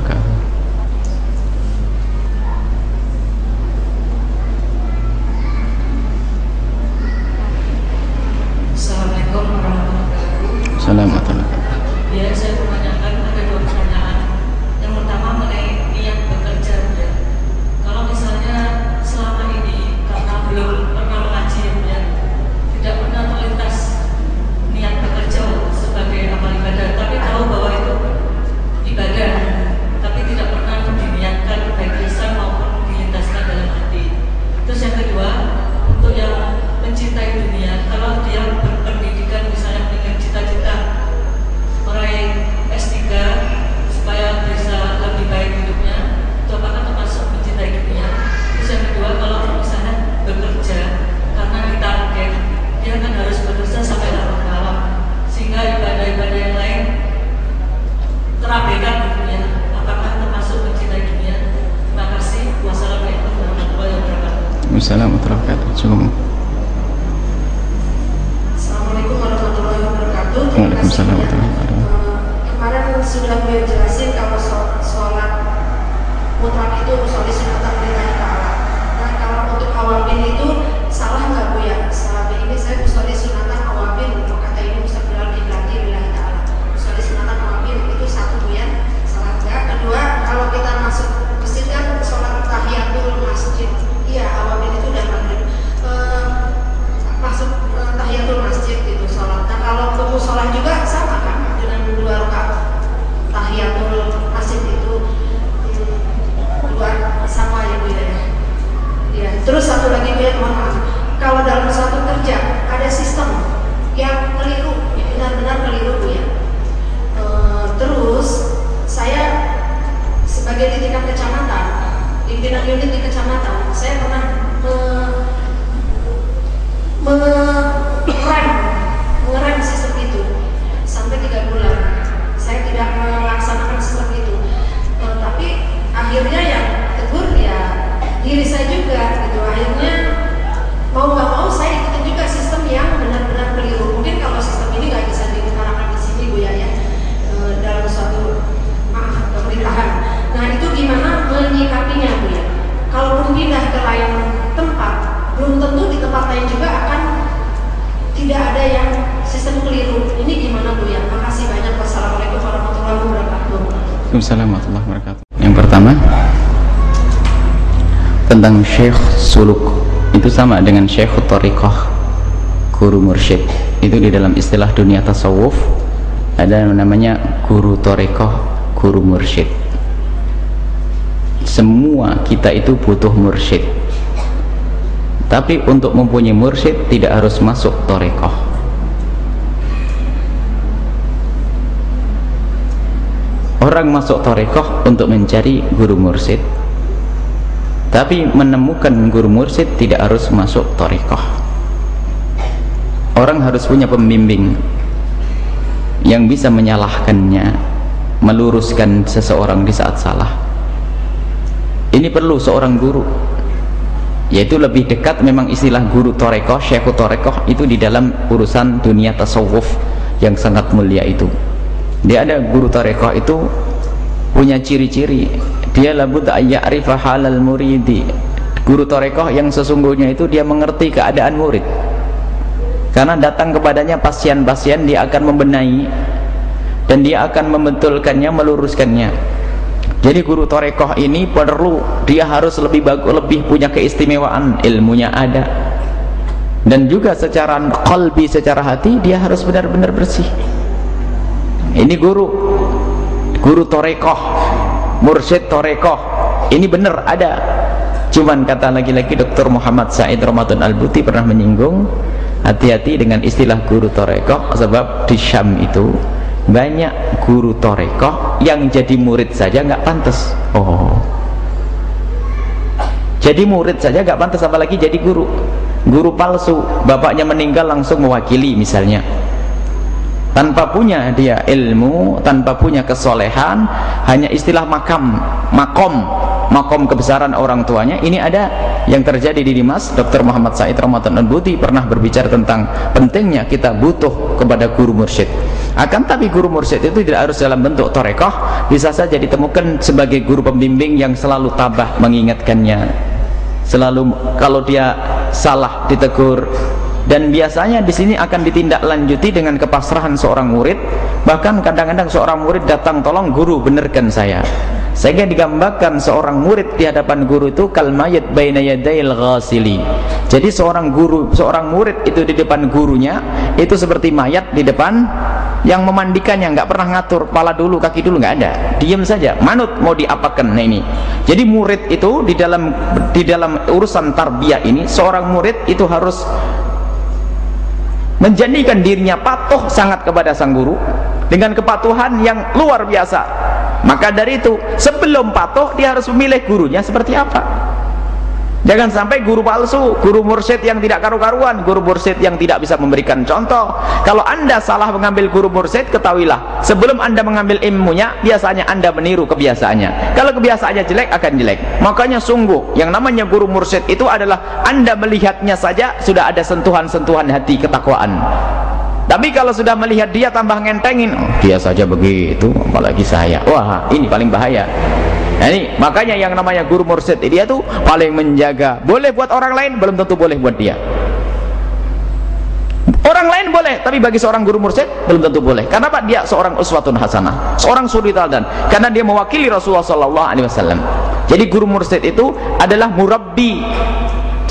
Syekh Suluk. Itu sama dengan Syekh Tariqah guru mursyid. Itu di dalam istilah dunia tasawuf ada namanya guru Tariqah guru mursyid. Semua kita itu butuh mursyid. Tapi untuk mempunyai mursyid tidak harus masuk Tariqah. Orang masuk Tariqah untuk mencari guru mursyid tapi menemukan guru mursyid tidak harus masuk torikoh. Orang harus punya pembimbing yang bisa menyalahkannya meluruskan seseorang di saat salah. Ini perlu seorang guru yaitu lebih dekat memang istilah guru torekoh, syekhu torekoh itu di dalam urusan dunia tasawuf yang sangat mulia itu. Dia ada guru torekoh itu punya ciri-ciri dia labud ayya'rifa halal muridi. Guru torekoh yang sesungguhnya itu dia mengerti keadaan murid. Karena datang kepadanya pasien-pasien dia akan membenahi dan dia akan membetulkannya meluruskannya. Jadi guru torekoh ini perlu dia harus lebih bagus lebih punya keistimewaan ilmunya ada. Dan juga secara kalbi secara hati dia harus benar-benar bersih. Ini guru. Guru torekoh mursyid torekoh. Ini benar ada. Cuman kata lagi-lagi Dr. Muhammad Said Ramadan Al-Buti pernah menyinggung hati-hati dengan istilah guru torekoh sebab di Syam itu banyak guru torekoh yang jadi murid saja nggak pantas. Oh. Jadi murid saja nggak pantas apalagi jadi guru. Guru palsu. Bapaknya meninggal langsung mewakili misalnya tanpa punya dia ilmu tanpa punya kesolehan hanya istilah makam makom makom kebesaran orang tuanya. Ini ada yang terjadi di Dimas. Dr. Muhammad Said Ramadan Al-Buti pernah berbicara tentang pentingnya kita butuh kepada guru mursyid. Akan tapi guru mursyid itu tidak harus dalam bentuk torekoh bisa saja ditemukan sebagai guru pembimbing yang selalu tabah mengingatkannya. Selalu kalau dia salah ditegur dan biasanya di sini akan ditindaklanjuti dengan kepasrahan seorang murid. Bahkan kadang-kadang seorang murid datang tolong guru benerkan saya. Sehingga digambarkan seorang murid di hadapan guru itu kalmayat baina yadail ghasili. Jadi seorang guru seorang murid itu di depan gurunya itu seperti mayat di depan yang memandikannya nggak pernah ngatur pala dulu kaki dulu nggak ada. Diam saja manut mau diapakan nah ini? Jadi murid itu di dalam di dalam urusan tarbiyah ini seorang murid itu harus menjadikan dirinya patuh sangat kepada sang guru dengan kepatuhan yang luar biasa. Maka dari itu sebelum patuh dia harus memilih gurunya seperti apa Jangan sampai guru palsu, guru mursyid yang tidak karu-karuan, guru mursyid yang tidak bisa memberikan contoh. Kalau anda salah mengambil guru mursyid, ketahuilah, sebelum anda mengambil ilmunya, biasanya anda meniru kebiasaannya. Kalau kebiasaannya jelek, akan jelek. Makanya sungguh, yang namanya guru mursyid itu adalah anda melihatnya saja, sudah ada sentuhan-sentuhan hati ketakwaan. Tapi kalau sudah melihat dia tambah ngentengin, oh, dia saja begitu, apalagi saya. Wah, ini paling bahaya. Nah ini makanya yang namanya guru mursyid dia tuh paling menjaga. Boleh buat orang lain belum tentu boleh buat dia. Orang lain boleh, tapi bagi seorang guru mursyid belum tentu boleh. Karena apa? Dia seorang uswatun hasanah, seorang suri teladan. Karena dia mewakili Rasulullah sallallahu alaihi wasallam. Jadi guru mursyid itu adalah murabbi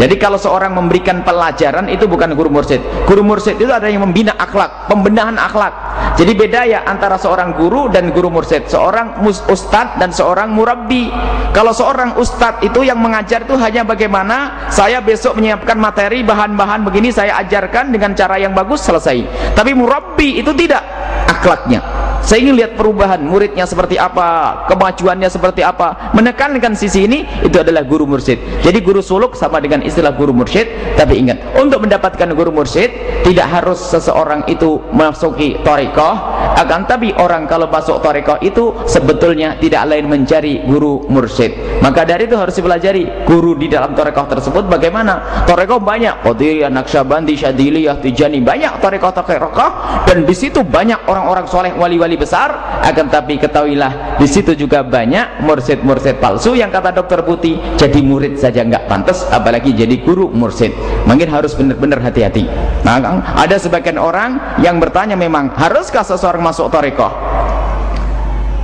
jadi kalau seorang memberikan pelajaran itu bukan guru mursyid. Guru mursyid itu ada yang membina akhlak, pembenahan akhlak. Jadi beda ya antara seorang guru dan guru mursyid. Seorang ustad dan seorang murabbi. Kalau seorang ustad itu yang mengajar itu hanya bagaimana saya besok menyiapkan materi bahan-bahan begini saya ajarkan dengan cara yang bagus selesai. Tapi murabbi itu tidak akhlaknya saya ingin lihat perubahan muridnya seperti apa kemajuannya seperti apa. Menekankan sisi ini itu adalah guru mursyid. Jadi guru suluk sama dengan istilah guru mursyid. Tapi ingat untuk mendapatkan guru mursyid tidak harus seseorang itu masuki torikoh akan tapi orang kalau masuk torikoh itu sebetulnya tidak lain mencari guru mursyid. Maka dari itu harus dipelajari guru di dalam torikoh tersebut bagaimana. Torikoh banyak. Qadiriyah, Naqsyabandi, Syadiliyah, Tijani. Banyak torikoh-torikoh dan di situ banyak orang-orang soleh wali-wali wali besar akan tapi ketahuilah di situ juga banyak mursid-mursid palsu yang kata dokter Putih jadi murid saja nggak pantas apalagi jadi guru mursid. Mungkin harus benar-benar hati-hati. Nah, ada sebagian orang yang bertanya memang haruskah seseorang masuk tarekoh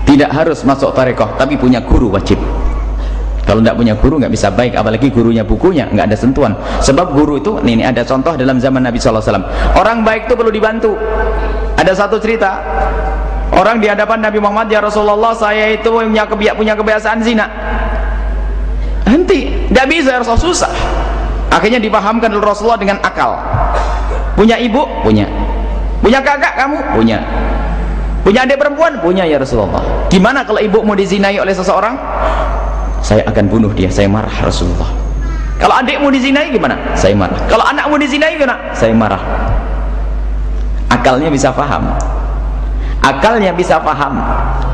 tidak harus masuk tarekoh tapi punya guru wajib. Kalau tidak punya guru nggak bisa baik apalagi gurunya bukunya nggak ada sentuhan. Sebab guru itu ini ada contoh dalam zaman Nabi SAW orang baik itu perlu dibantu. Ada satu cerita orang di hadapan Nabi Muhammad ya Rasulullah saya itu punya, kebiak, punya kebiasaan zina henti tidak bisa ya Rasul susah akhirnya dipahamkan oleh Rasulullah dengan akal punya ibu? punya punya kakak kamu? punya punya adik perempuan? punya ya Rasulullah gimana kalau ibu mau dizinai oleh seseorang? saya akan bunuh dia, saya marah Rasulullah kalau adikmu dizinai gimana? saya marah kalau anakmu dizinai gimana? saya marah akalnya bisa paham akalnya bisa paham.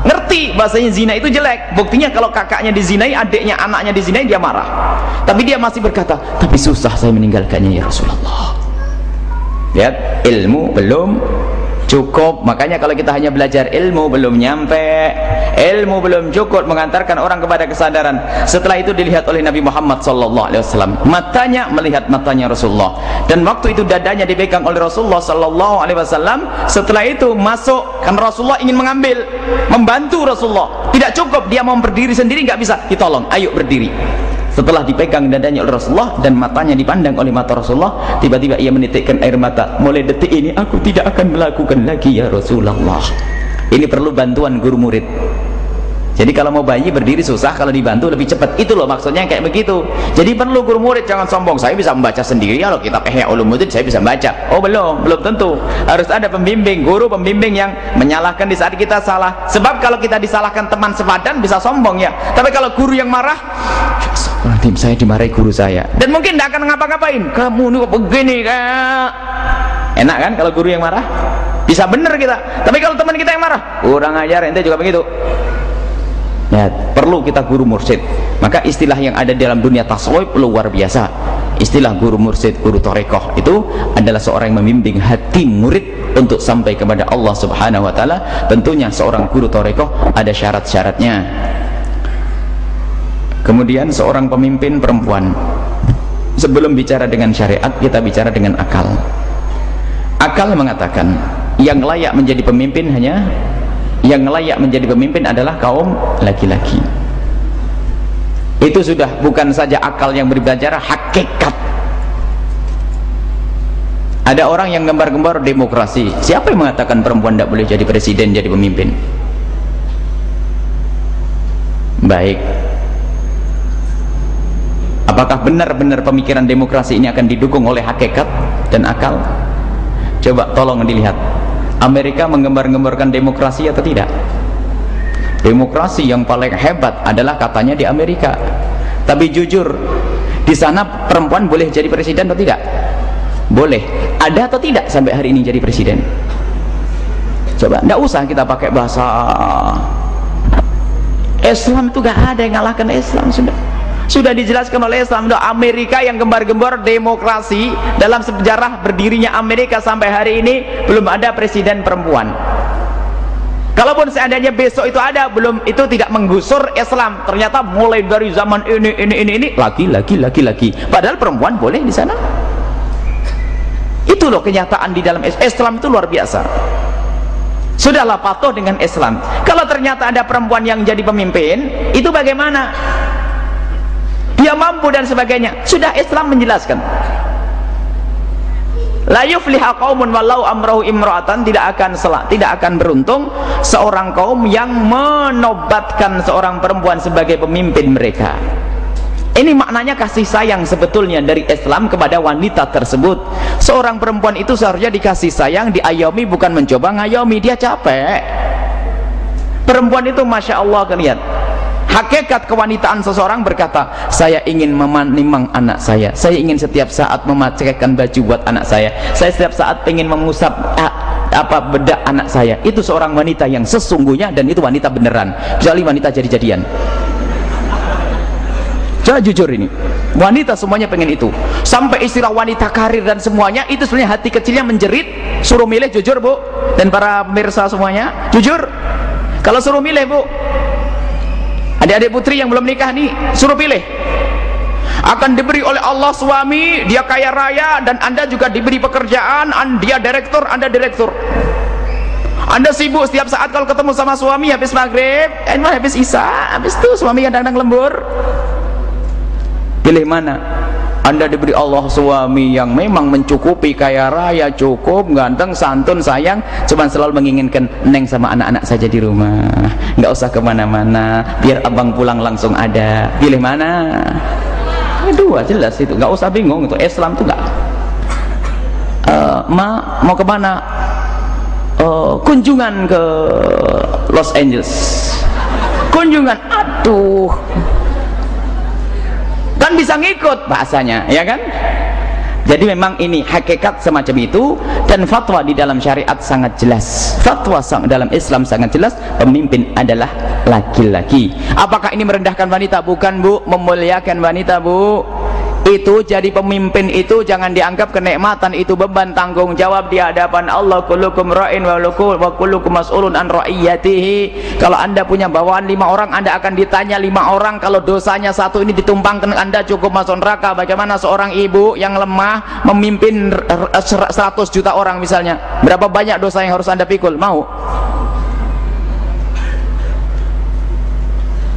Ngerti bahasanya zina itu jelek. Buktinya kalau kakaknya dizinai adiknya anaknya dizinai dia marah. Tapi dia masih berkata tapi susah saya meninggalkannya ya Rasulullah. Lihat ilmu belum cukup. Makanya kalau kita hanya belajar ilmu belum nyampe. Ilmu belum cukup mengantarkan orang kepada kesadaran. Setelah itu dilihat oleh Nabi Muhammad sallallahu alaihi wasallam. Matanya melihat matanya Rasulullah. Dan waktu itu dadanya dipegang oleh Rasulullah sallallahu alaihi wasallam. Setelah itu masuk kan Rasulullah ingin mengambil membantu Rasulullah. Tidak cukup dia mau berdiri sendiri nggak bisa. Ditolong ayo berdiri setelah dipegang dadanya oleh Rasulullah dan matanya dipandang oleh mata Rasulullah tiba-tiba ia menitikkan air mata. Mulai detik ini aku tidak akan melakukan lagi ya Rasulullah. Ini perlu bantuan guru murid jadi kalau mau bayi berdiri susah kalau dibantu lebih cepat. Itu loh maksudnya kayak begitu. Jadi perlu guru murid jangan sombong. Saya bisa membaca sendiri. Kalau kita Ihya Ulumuddin saya bisa membaca. Oh belum. Belum tentu. Harus ada pembimbing guru pembimbing yang menyalahkan di saat kita salah. Sebab kalau kita disalahkan teman sepadan bisa sombong ya. Tapi kalau guru yang marah Astagfirullahaladzim saya dimarahi guru saya. Dan mungkin tidak akan ngapa-ngapain. Kamu ini begini kak? Enak kan kalau guru yang marah? Bisa benar kita. Tapi kalau teman kita yang marah kurang ajar. Ente juga begitu ya perlu kita guru mursyid. Maka istilah yang ada dalam dunia tasawuf luar biasa. Istilah guru mursyid guru torekoh itu adalah seorang yang membimbing hati murid untuk sampai kepada Allah subhanahu wa ta'ala. Tentunya seorang guru torekoh ada syarat-syaratnya. Kemudian seorang pemimpin perempuan. Sebelum bicara dengan syariat kita bicara dengan akal. Akal mengatakan yang layak menjadi pemimpin hanya yang layak menjadi pemimpin adalah kaum laki-laki. Itu sudah bukan saja akal yang berbicara hakikat. Ada orang yang gembar-gembar demokrasi. Siapa yang mengatakan perempuan tidak boleh jadi presiden jadi pemimpin? Baik. Apakah benar-benar pemikiran demokrasi ini akan didukung oleh hakikat dan akal? Coba tolong dilihat Amerika menggembar-gemborkan demokrasi atau tidak? Demokrasi yang paling hebat adalah katanya di Amerika. Tapi jujur di sana perempuan boleh jadi presiden atau tidak? Boleh. Ada atau tidak sampai hari ini jadi presiden? Coba tidak usah kita pakai bahasa Islam itu gak ada yang ngalahkan Islam sudah sudah dijelaskan oleh Islam Amerika yang gembar-gembor demokrasi dalam sejarah berdirinya Amerika sampai hari ini belum ada presiden perempuan. Kalaupun seandainya besok itu ada belum itu tidak menggusur Islam. Ternyata mulai dari zaman ini ini ini ini lagi lagi lagi lagi. Padahal perempuan boleh di sana. Itu loh kenyataan di dalam Islam itu luar biasa. Sudahlah patuh dengan Islam. Kalau ternyata ada perempuan yang jadi pemimpin itu bagaimana dia mampu dan sebagainya. Sudah Islam menjelaskan. La yufliha qaumun walau amrahu imra'atan. Tidak akan selak, tidak akan beruntung seorang kaum yang menobatkan seorang perempuan sebagai pemimpin mereka. Ini maknanya kasih sayang sebetulnya dari Islam kepada wanita tersebut. Seorang perempuan itu seharusnya dikasih sayang diayomi bukan mencoba ngayomi. Dia capek. Perempuan itu Masya Allah kalian hakikat kewanitaan seseorang berkata saya ingin memanimang anak saya. Saya ingin setiap saat memakaikan baju buat anak saya. Saya setiap saat ingin mengusap ah, apa bedak anak saya. Itu seorang wanita yang sesungguhnya dan itu wanita beneran. Kecuali wanita jadi-jadian. Coba jujur ini. Wanita semuanya pengen itu. Sampai istilah wanita karir dan semuanya itu sebenarnya hati kecilnya menjerit suruh milih jujur bu. Dan para pemirsa semuanya jujur. Kalau suruh milih bu adik-adik putri yang belum nikah nih suruh pilih. Akan diberi oleh Allah suami dia kaya raya dan anda juga diberi pekerjaan dia direktur anda direktur. Anda sibuk setiap saat kalau ketemu sama suami habis maghrib eh, habis isya habis itu suami kadang-kadang lembur. Pilih mana anda diberi Allah suami yang memang mencukupi kaya raya cukup ganteng santun sayang cuman selalu menginginkan neng sama anak-anak saja di rumah. Nggak usah ke mana-mana biar abang pulang langsung ada. Pilih mana? Dua jelas itu. Nggak usah bingung itu. Islam tuh nggak. Uh, ma mau ke mana uh, kunjungan ke Los Angeles. Kunjungan. Aduh kan bisa ngikut bahasanya ya kan? Jadi memang ini hakikat semacam itu dan fatwa di dalam syariat sangat jelas. Fatwa dalam Islam sangat jelas pemimpin adalah laki-laki. Apakah ini merendahkan wanita? Bukan bu. Memuliakan wanita bu itu jadi pemimpin itu jangan dianggap kenikmatan itu beban tanggung jawab di hadapan Allah. Kullukum ra'in wa kullukum mas'ulun an ra'iyatihi. Kalau anda punya bawaan lima orang anda akan ditanya lima orang kalau dosanya satu ini ditumpangkan anda cukup masuk neraka. Bagaimana seorang ibu yang lemah memimpin 100 juta orang misalnya? Berapa banyak dosa yang harus anda pikul? Mau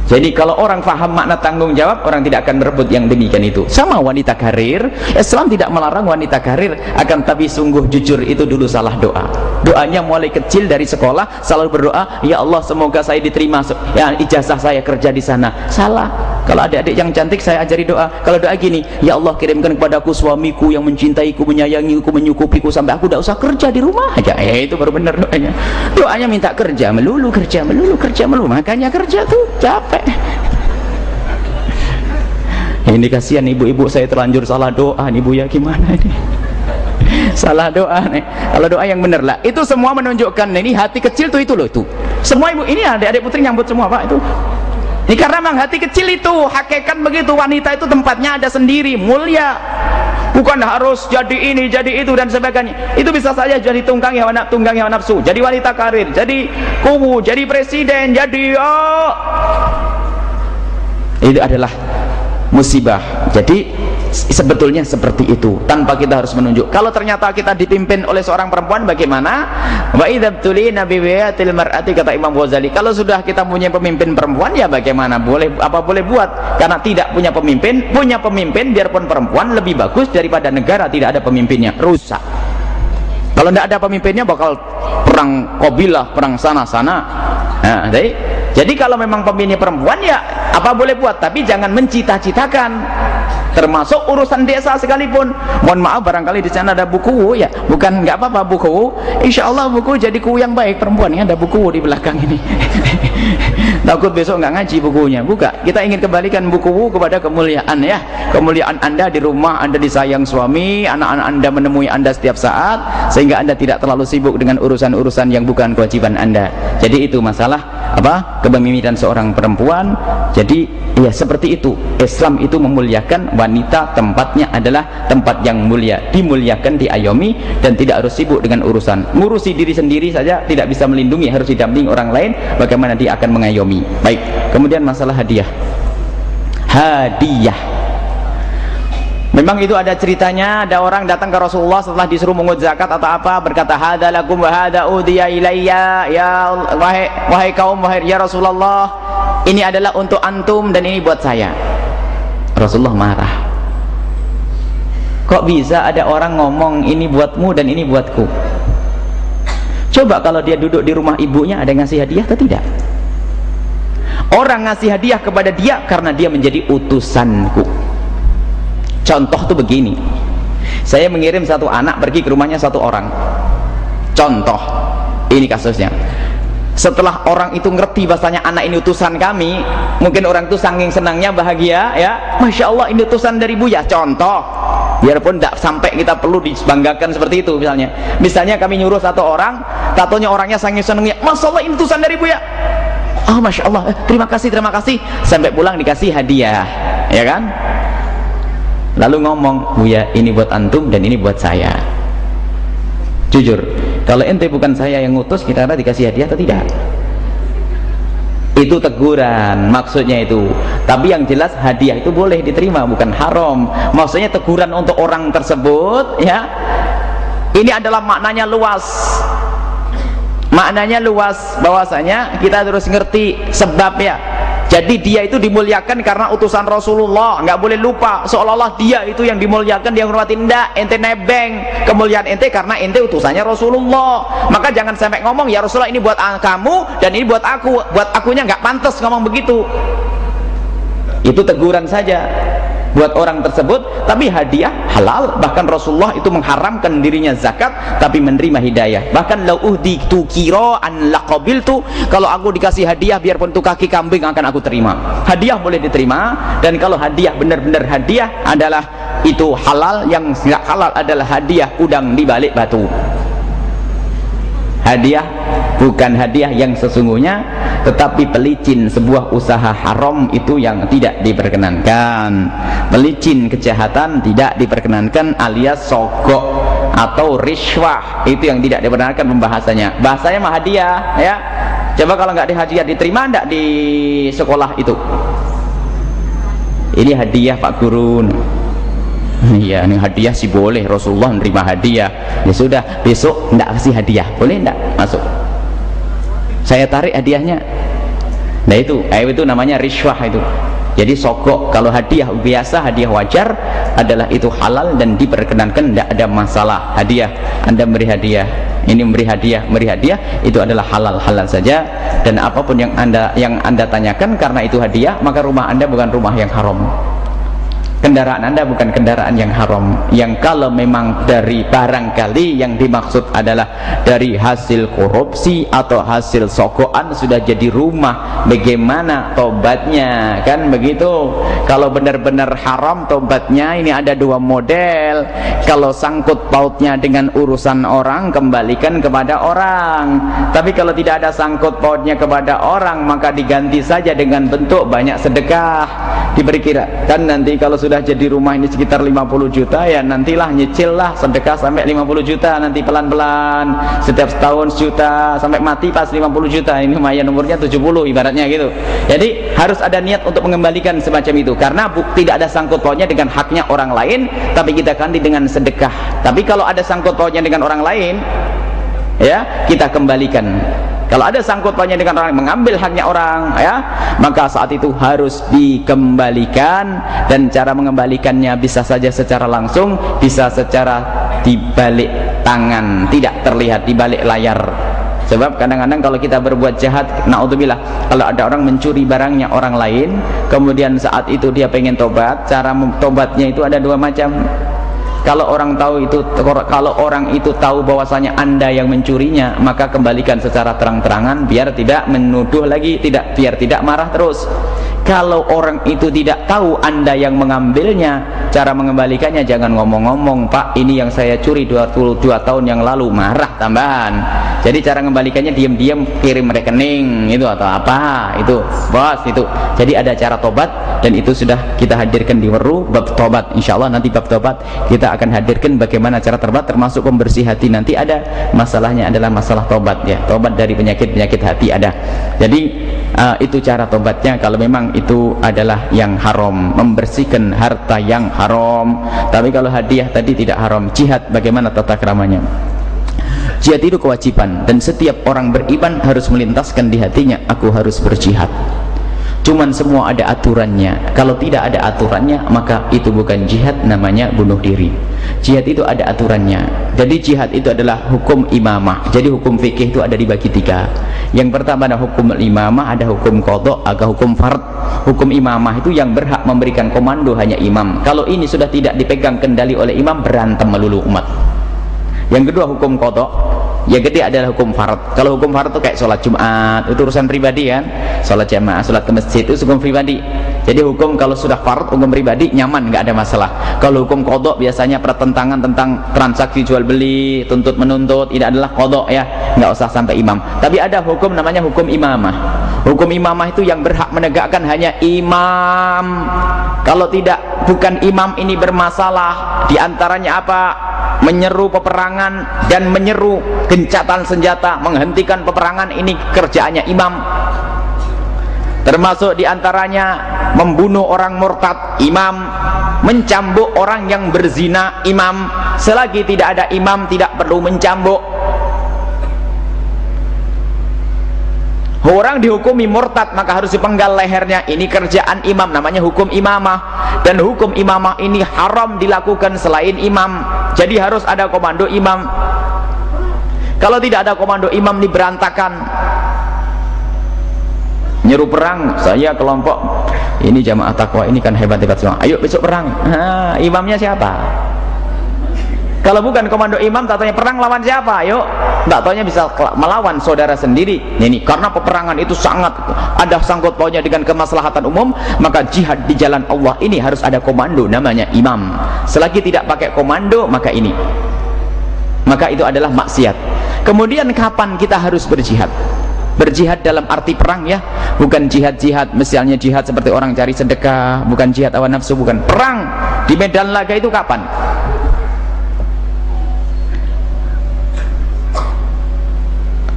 Jadi kalau orang faham makna tanggung jawab, orang tidak akan berebut yang demikian itu. Sama wanita karir, Islam tidak melarang wanita karir, akan tapi sungguh jujur itu dulu salah doa. Doanya mulai kecil dari sekolah selalu berdoa, ya Allah semoga saya diterima ya ijazah saya kerja di sana. Salah. Kalau adik-adik yang cantik saya ajari doa. Kalau doa gini, ya Allah kirimkan kepadaku suamiku yang mencintaiku, menyayangiku, menyukupiku sampai aku tidak usah kerja di rumah aja. Eh itu baru benar doanya. Doanya minta kerja melulu, kerja melulu, kerja melulu. Makanya kerja tuh capek ini kasihan ibu-ibu saya terlanjur salah doa nih bu ya. Gimana ini? Salah doa nih. Kalau doa yang benar lah. Itu semua menunjukkan ini hati kecil tuh itu loh itu. Semua ibu ini adik-adik putri nyambut semua pak itu. Ini karena memang hati kecil itu hakikat begitu wanita itu tempatnya ada sendiri mulia bukan harus jadi ini jadi itu dan sebagainya. Itu bisa saja jadi tunggang yang anak tunggang yang nafsu. Jadi wanita karir jadi kubu jadi presiden jadi oh. itu adalah musibah. Jadi sebetulnya seperti itu tanpa kita harus menunjuk. Kalau ternyata kita dipimpin oleh seorang perempuan bagaimana? Wa idzabtuli nabi wayatil mar'ati kata Imam Ghazali. Kalau sudah kita punya pemimpin perempuan ya bagaimana? Boleh apa boleh buat? Karena tidak punya pemimpin punya pemimpin biarpun perempuan lebih bagus daripada negara tidak ada pemimpinnya. Rusak. Kalau tidak ada pemimpinnya bakal perang kobilah perang sana-sana. Nah, jadi jadi kalau memang pemimpin perempuan ya apa boleh buat? Tapi jangan mencita-citakan termasuk urusan desa sekalipun. Mohon maaf barangkali di sana ada buku ya. Bukan nggak apa-apa buku. Insya Allah buku jadi kuwu yang baik. Perempuan ini ada buku di belakang ini. Takut besok nggak ngaji bukunya. Buka. Kita ingin kembalikan buku kepada kemuliaan ya. Kemuliaan anda di rumah anda disayang suami anak-anak anda menemui anda setiap saat sehingga anda tidak terlalu sibuk dengan urusan-urusan yang bukan kewajiban anda. Jadi itu masalah apa kepemimpinan seorang perempuan. Jadi ya seperti itu. Islam itu memuliakan wanita tempatnya adalah tempat yang mulia dimuliakan diayomi dan tidak harus sibuk dengan urusan. Ngurusi diri sendiri saja tidak bisa melindungi harus didampingi orang lain bagaimana dia akan mengayomi. Baik kemudian masalah hadiah. Hadiah Memang itu ada ceritanya, ada orang datang ke Rasulullah setelah disuruh mengut zakat atau apa, berkata, "Hada lakum wa udiya ilayya." Ya wahai wahai kaum wahai ya Rasulullah, ini adalah untuk antum dan ini buat saya. Rasulullah marah kok bisa ada orang ngomong ini buatmu dan ini buatku coba kalau dia duduk di rumah ibunya ada yang ngasih hadiah atau tidak orang ngasih hadiah kepada dia karena dia menjadi utusanku contoh tuh begini. Saya mengirim satu anak pergi ke rumahnya satu orang. Contoh ini kasusnya. Setelah orang itu ngerti bahasanya anak ini utusan kami mungkin orang itu saking senangnya bahagia ya. Masya Allah ini utusan dari Buya. Contoh biarpun tidak sampai kita perlu dibanggakan seperti itu misalnya. Misalnya kami nyuruh satu orang tatonya orangnya saking senangnya Masya Allah ini utusan dari Buya. Oh Masya Allah eh, terima kasih terima kasih. Sampai pulang dikasih hadiah ya kan lalu ngomong Buya ini buat antum dan ini buat saya. Jujur kalau ente bukan saya yang ngutus kita dikasih hadiah atau tidak? Itu teguran maksudnya itu. Tapi yang jelas hadiah itu boleh diterima bukan haram. Maksudnya teguran untuk orang tersebut ya. Ini adalah maknanya luas. Maknanya luas. Bahwasanya kita terus ngerti sebab ya jadi dia itu dimuliakan karena utusan Rasulullah. Nggak boleh lupa seolah-olah dia itu yang dimuliakan dia hormati enggak ente nebeng. Kemuliaan ente karena ente utusannya Rasulullah. Maka jangan sampai ngomong ya Rasulullah ini buat kamu dan ini buat aku. Buat akunya nggak pantas ngomong begitu. Itu teguran saja buat orang tersebut tapi hadiah halal. Bahkan Rasulullah itu mengharamkan dirinya zakat tapi menerima hidayah. Bahkan lau uhdi tu kiro an laqabil tu kalau aku dikasih hadiah biarpun itu kaki kambing akan aku terima. Hadiah boleh diterima dan kalau hadiah benar-benar hadiah adalah itu halal yang tidak halal adalah hadiah udang di balik batu hadiah bukan hadiah yang sesungguhnya tetapi pelicin sebuah usaha haram itu yang tidak diperkenankan. Pelicin kejahatan tidak diperkenankan alias sogok atau riswah itu yang tidak diperkenankan pembahasannya. Bahasanya mah hadiah ya. Coba kalau nggak dihadiah diterima enggak di sekolah itu? Ini hadiah Pak Guru Iya, ini hadiah sih boleh. Rasulullah menerima hadiah. Ya sudah, besok tidak kasih hadiah. Boleh tidak masuk? Saya tarik hadiahnya. Nah itu, eh, itu namanya riswah itu. Jadi sogok kalau hadiah biasa hadiah wajar adalah itu halal dan diperkenankan tidak ada masalah hadiah anda memberi hadiah ini memberi hadiah memberi hadiah itu adalah halal halal saja dan apa pun yang anda yang anda tanyakan karena itu hadiah maka rumah anda bukan rumah yang haram kendaraan anda bukan kendaraan yang haram. Yang kalau memang dari barangkali yang dimaksud adalah dari hasil korupsi atau hasil sokokan sudah jadi rumah. Bagaimana tobatnya? Kan begitu? Kalau benar-benar haram tobatnya ini ada dua model. Kalau sangkut pautnya dengan urusan orang kembalikan kepada orang. Tapi kalau tidak ada sangkut pautnya kepada orang maka diganti saja dengan bentuk banyak sedekah. Diberi kira dan nanti kalau sudah jadi rumah ini sekitar 50 juta ya nantilah nyicil lah sedekah sampai 50 juta nanti pelan-pelan. Setiap setahun sejuta sampai mati pas 50 juta. Ini lumayan umurnya 70 ibaratnya gitu. Jadi harus ada niat untuk mengembalikan semacam itu. Karena tidak ada sangkut pautnya dengan haknya orang lain tapi kita ganti dengan sedekah. Tapi kalau ada sangkut pautnya dengan orang lain ya kita kembalikan kalau ada sangkut pautnya dengan orang mengambil haknya orang ya maka saat itu harus dikembalikan dan cara mengembalikannya bisa saja secara langsung bisa secara dibalik tangan tidak terlihat di balik layar. Sebab kadang-kadang kalau kita berbuat jahat naudzubillah kalau ada orang mencuri barangnya orang lain kemudian saat itu dia pengen tobat cara tobatnya itu ada dua macam kalau orang tahu itu kalau orang itu tahu bahwasanya anda yang mencurinya maka kembalikan secara terang-terangan biar tidak menuduh lagi tidak biar tidak marah terus kalau orang itu tidak tahu anda yang mengambilnya cara mengembalikannya jangan ngomong-ngomong pak ini yang saya curi 22 tahun yang lalu marah tambahan. Jadi cara mengembalikannya diam-diam kirim rekening itu atau apa itu bos itu. Jadi ada cara tobat dan itu sudah kita hadirkan di Weru bab tobat. Insyaallah nanti bab tobat kita akan hadirkan bagaimana cara tobat termasuk pembersih hati. Nanti ada masalahnya adalah masalah tobat ya. Tobat dari penyakit-penyakit hati ada. Jadi uh, itu cara tobatnya. Kalau memang itu adalah yang haram. Membersihkan harta yang haram. Tapi kalau hadiah tadi tidak haram jihad bagaimana tata keramanya? Jihad itu kewajiban. Dan setiap orang beriman harus melintaskan di hatinya aku harus berjihad cuman semua ada aturannya. Kalau tidak ada aturannya maka itu bukan jihad namanya bunuh diri. Jihad itu ada aturannya. Jadi jihad itu adalah hukum imamah. Jadi hukum fikih itu ada dibagi tiga. Yang pertama ada hukum imamah ada hukum kodok ada hukum fard. Hukum imamah itu yang berhak memberikan komando hanya imam. Kalau ini sudah tidak dipegang kendali oleh imam berantem melulu umat yang kedua hukum kodok. Yang gede adalah hukum farad. Kalau hukum farad itu kayak sholat jumat itu urusan pribadi kan? Sholat jamaah sholat ke masjid itu hukum pribadi. Jadi hukum kalau sudah farad hukum pribadi nyaman nggak ada masalah. Kalau hukum kodok biasanya pertentangan tentang transaksi jual beli tuntut menuntut ini adalah kodok ya. Nggak usah sampai imam. Tapi ada hukum namanya hukum imamah. Hukum imamah itu yang berhak menegakkan hanya imam. Kalau tidak bukan imam ini bermasalah. Di antaranya apa menyeru peperangan dan menyeru gencatan senjata menghentikan peperangan ini kerjaannya imam. Termasuk di antaranya membunuh orang murtad imam mencambuk orang yang berzina imam. Selagi tidak ada imam tidak perlu mencambuk orang dihukumi murtad maka harus dipenggal lehernya. Ini kerjaan imam namanya hukum imamah. Dan hukum imamah ini haram dilakukan selain imam. Jadi harus ada komando imam. Kalau tidak ada komando imam ini berantakan. Nyeru perang saya kelompok ini jamaah takwa ini kan hebat-hebat semua. Ayo besok perang. Ha, imamnya siapa? Kalau bukan komando imam tak tanya perang lawan siapa? Ayo tak tanya bisa melawan saudara sendiri. Ini karena peperangan itu sangat ada sangkut pautnya dengan kemaslahatan umum maka jihad di jalan Allah ini harus ada komando namanya imam. Selagi tidak pakai komando maka ini. Maka itu adalah maksiat. Kemudian kapan kita harus berjihad? Berjihad dalam arti perang ya. Bukan jihad-jihad misalnya jihad seperti orang cari sedekah bukan jihad awan nafsu bukan. Perang di medan laga itu kapan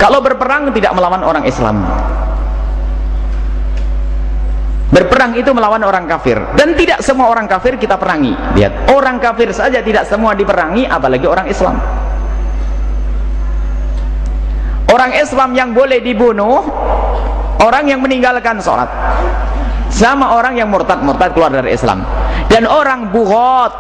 kalau berperang tidak melawan orang Islam. Berperang itu melawan orang kafir. Dan tidak semua orang kafir kita perangi. Lihat orang kafir saja tidak semua diperangi apalagi orang Islam. Orang Islam yang boleh dibunuh orang yang meninggalkan sholat. Sama orang yang murtad-murtad keluar dari Islam. Dan orang buhot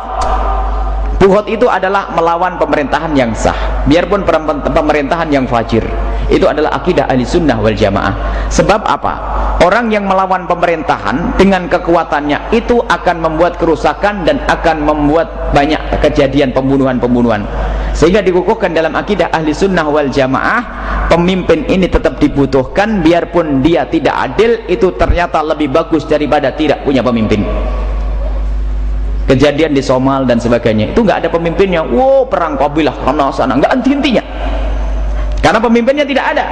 buhot itu adalah melawan pemerintahan yang sah. Biarpun pemerintahan yang fajir. Itu adalah akidah ahli sunnah wal jamaah. Sebab apa? Orang yang melawan pemerintahan dengan kekuatannya itu akan membuat kerusakan dan akan membuat banyak kejadian pembunuhan-pembunuhan. Sehingga dikukuhkan dalam akidah ahli sunnah wal jamaah pemimpin ini tetap dibutuhkan biarpun dia tidak adil itu ternyata lebih bagus daripada tidak punya pemimpin kejadian di Somal dan sebagainya. Itu nggak ada pemimpinnya. Wow perang kabilah karena sana. Nggak henti-hentinya karena pemimpinnya tidak ada.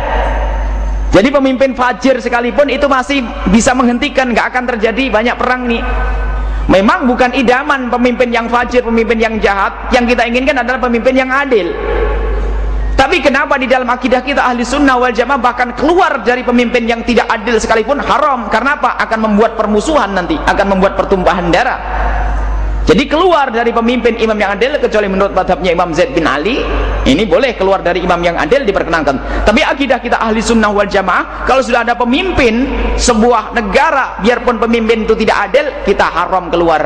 Jadi pemimpin fajir sekalipun itu masih bisa menghentikan. Nggak akan terjadi banyak perang nih. Memang bukan idaman pemimpin yang fajir pemimpin yang jahat. Yang kita inginkan adalah pemimpin yang adil. Tapi kenapa di dalam akidah kita ahli sunnah wal jamaah bahkan keluar dari pemimpin yang tidak adil sekalipun haram? Karena apa? akan membuat permusuhan nanti. Akan membuat pertumpahan darah jadi keluar dari pemimpin imam yang adil kecuali menurut madhabnya Imam Zaid bin Ali ini boleh keluar dari imam yang adil diperkenankan. Tapi akidah kita ahli sunnah wal jamaah kalau sudah ada pemimpin sebuah negara biarpun pemimpin itu tidak adil kita haram keluar.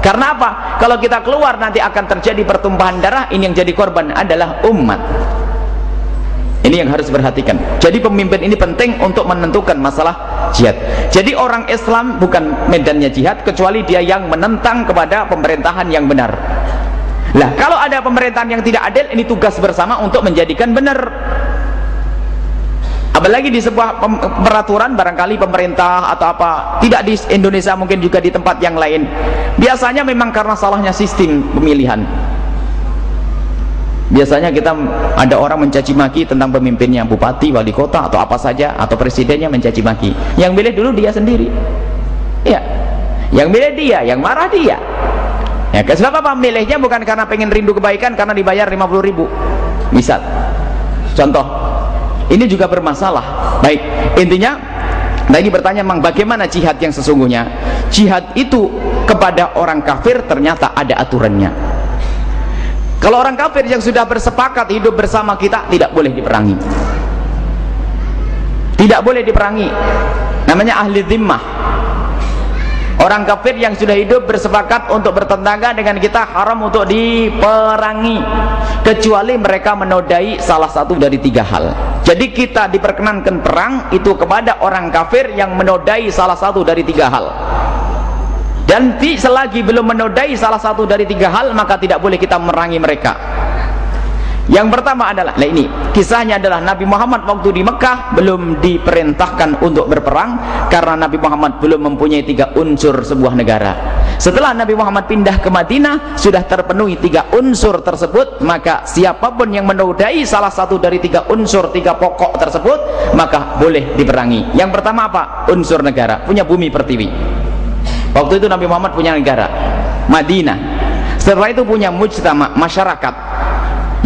Karena apa? kalau kita keluar nanti akan terjadi pertumpahan darah ini yang jadi korban adalah umat ini yang harus perhatikan jadi pemimpin ini penting untuk menentukan masalah jihad. Jadi orang Islam bukan medannya jihad kecuali dia yang menentang kepada pemerintahan yang benar. Lah kalau ada pemerintahan yang tidak adil ini tugas bersama untuk menjadikan benar. Apalagi di sebuah peraturan barangkali pemerintah atau apa tidak di Indonesia mungkin juga di tempat yang lain. Biasanya memang karena salahnya sistem pemilihan biasanya kita ada orang mencaci maki tentang pemimpinnya bupati, wali kota atau apa saja atau presidennya mencaci maki. Yang milih dulu dia sendiri. Ya yang milih dia, yang marah dia. Ya sebab apa? Milihnya bukan karena pengen rindu kebaikan karena dibayar 50 ribu. Misal. Contoh. Ini juga bermasalah. Baik. Intinya ini bertanya memang bagaimana jihad yang sesungguhnya? Jihad itu kepada orang kafir ternyata ada aturannya kalau orang kafir yang sudah bersepakat hidup bersama kita tidak boleh diperangi. Tidak boleh diperangi. Namanya ahli zimmah. Orang kafir yang sudah hidup bersepakat untuk bertetangga dengan kita haram untuk diperangi kecuali mereka menodai salah satu dari tiga hal. Jadi kita diperkenankan perang itu kepada orang kafir yang menodai salah satu dari tiga hal dan selagi belum menodai salah satu dari tiga hal maka tidak boleh kita merangi mereka. Yang pertama adalah nah ini kisahnya adalah Nabi Muhammad waktu di Mekah belum diperintahkan untuk berperang karena Nabi Muhammad belum mempunyai tiga unsur sebuah negara. Setelah Nabi Muhammad pindah ke Madinah sudah terpenuhi tiga unsur tersebut maka siapa pun yang menodai salah satu dari tiga unsur tiga pokok tersebut maka boleh diperangi. Yang pertama apa? unsur negara. Punya bumi pertiwi waktu itu Nabi Muhammad punya negara Madinah. Setelah itu punya mujtama masyarakat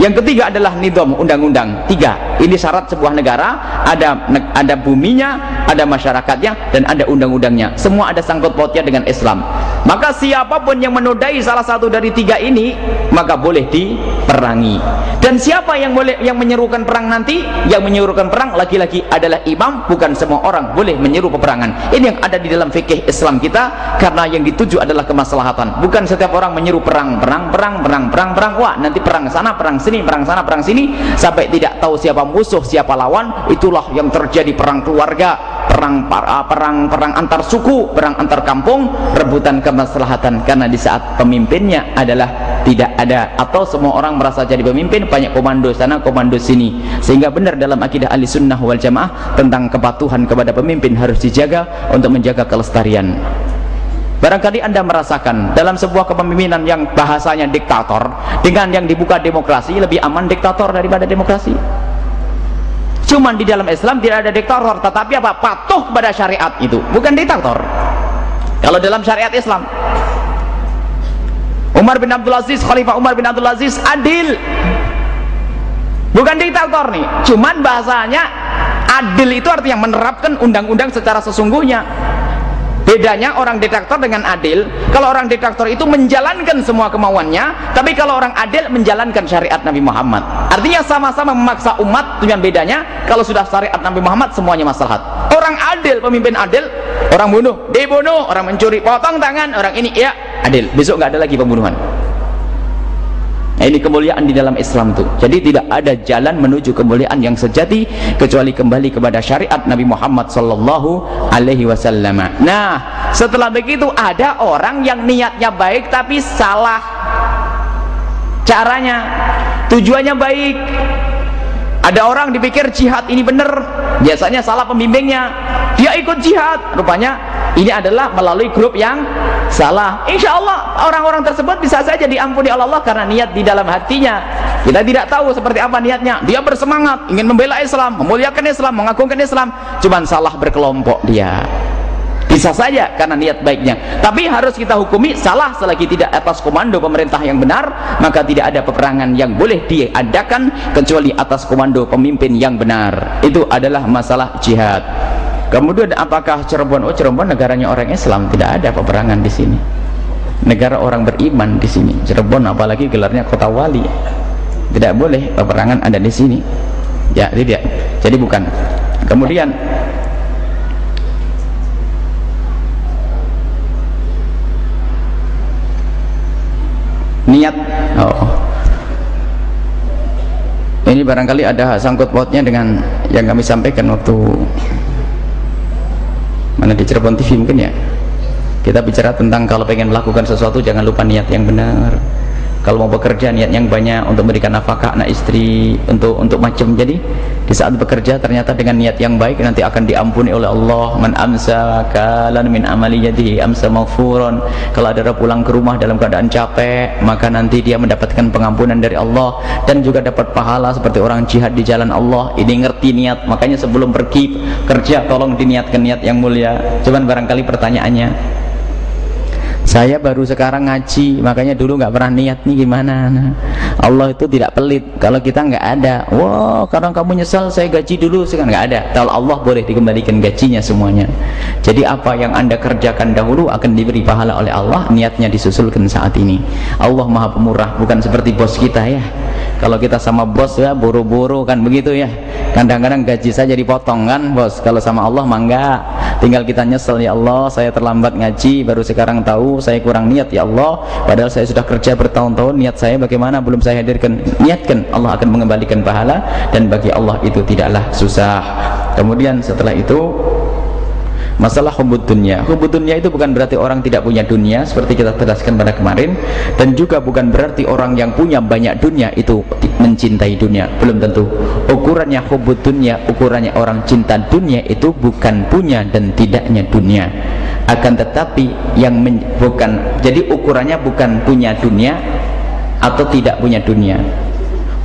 yang ketiga adalah nidom undang-undang. Tiga. Ini syarat sebuah negara ada ada buminya ada masyarakatnya dan ada undang-undangnya. Semua ada sangkut pautnya dengan Islam. Maka siapa pun yang menodai salah satu dari tiga ini maka boleh diperangi. Dan siapa yang boleh yang menyerukan perang nanti? Yang menyerukan perang lagi-lagi adalah imam bukan semua orang boleh menyeru peperangan. Ini yang ada di dalam fikih Islam kita karena yang dituju adalah kemaslahatan. Bukan setiap orang menyeru perang perang perang perang perang perang. Wah nanti perang sana perang sini perang sana perang sini sampai tidak tahu siapa musuh siapa lawan itulah yang terjadi perang keluarga perang perang perang antar suku perang antar kampung rebutan kemaslahatan karena di saat pemimpinnya adalah tidak ada atau semua orang merasa jadi pemimpin banyak komando sana komando sini. Sehingga benar dalam akidah ahli sunnah wal jamaah tentang kepatuhan kepada pemimpin harus dijaga untuk menjaga kelestarian Barangkali Anda merasakan dalam sebuah kepemimpinan yang bahasanya diktator dengan yang dibuka demokrasi lebih aman diktator daripada demokrasi. Cuman di dalam Islam tidak ada diktator, tetapi apa? Patuh pada syariat itu, bukan diktator. Kalau dalam syariat Islam, Umar bin Abdul Aziz, Khalifah Umar bin Abdul Aziz adil. Bukan diktator nih, cuman bahasanya adil itu artinya menerapkan undang-undang secara sesungguhnya bedanya orang diktator dengan adil kalau orang diktator itu menjalankan semua kemauannya tapi kalau orang adil menjalankan syariat Nabi Muhammad. Artinya sama-sama memaksa umat dengan bedanya kalau sudah syariat Nabi Muhammad semuanya maslahat. Orang adil pemimpin adil orang bunuh dibunuh orang mencuri potong tangan orang ini ya adil. Besok nggak ada lagi pembunuhan Nah, ini kemuliaan di dalam Islam tuh. Jadi tidak ada jalan menuju kemuliaan yang sejati kecuali kembali kepada syariat Nabi Muhammad sallallahu alaihi wasallam. Nah, setelah begitu ada orang yang niatnya baik tapi salah caranya. Tujuannya baik. Ada orang dipikir jihad ini benar, biasanya salah pembimbingnya. Dia ikut jihad, rupanya ini adalah melalui grup yang salah. Insya Allah orang-orang tersebut bisa saja diampuni oleh Allah karena niat di dalam hatinya. Kita tidak tahu seperti apa niatnya. Dia bersemangat ingin membela Islam memuliakan Islam mengagungkan Islam. Cuman salah berkelompok dia. Bisa saja karena niat baiknya. Tapi harus kita hukumi salah selagi tidak atas komando pemerintah yang benar maka tidak ada peperangan yang boleh diadakan kecuali atas komando pemimpin yang benar. Itu adalah masalah jihad Kemudian apakah Cirebon? Oh Cirebon negaranya orang Islam, tidak ada peperangan di sini. Negara orang beriman di sini. Cirebon apalagi gelarnya kota wali. Tidak boleh peperangan ada di sini. Ya, tidak. Jadi bukan. Kemudian niat oh ini barangkali ada sangkut pautnya dengan yang kami sampaikan waktu mana di Cirebon TV mungkin ya? Kita bicara tentang kalau pengen melakukan sesuatu jangan lupa niat yang benar kalau mau bekerja niat yang banyak untuk memberikan nafkah anak istri untuk untuk macam. Jadi di saat bekerja ternyata dengan niat yang baik nanti akan diampuni oleh Allah. Man amsa kalan min amali yadihi amsa maghfuran. Kalau ada pulang ke rumah dalam keadaan capek maka nanti dia mendapatkan pengampunan dari Allah dan juga dapat pahala seperti orang jihad di jalan Allah. Ini ngerti niat. Makanya sebelum pergi kerja tolong diniatkan niat yang mulia. Cuman barangkali pertanyaannya saya baru sekarang ngaji makanya dulu nggak pernah niat nih gimana. Nah, Allah itu tidak pelit. Kalau kita nggak ada wah karena kamu nyesal saya gaji dulu. Sekarang nggak ada. Kalau Allah boleh dikembalikan gajinya semuanya. Jadi apa yang anda kerjakan dahulu akan diberi pahala oleh Allah. Niatnya disusulkan saat ini. Allah maha pemurah bukan seperti bos kita ya kalau kita sama bos ya buru-buru kan begitu ya. Kadang-kadang gaji saya dipotong kan bos. Kalau sama Allah mangga tinggal kita nyesel ya Allah saya terlambat ngaji baru sekarang tahu saya kurang niat. Ya Allah padahal saya sudah kerja bertahun-tahun niat saya bagaimana? Belum saya hadirkan. Niatkan Allah akan mengembalikan pahala dan bagi Allah itu tidaklah susah. Kemudian setelah itu masalah hubud dunia hubud dunia itu bukan berarti orang tidak punya dunia seperti kita jelaskan pada kemarin dan juga bukan berarti orang yang punya banyak dunia itu mencintai dunia. Belum tentu. Ukurannya hubud dunia ukurannya orang cinta dunia itu bukan punya dan tidaknya dunia. Akan tetapi yang bukan jadi ukurannya bukan punya dunia atau tidak punya dunia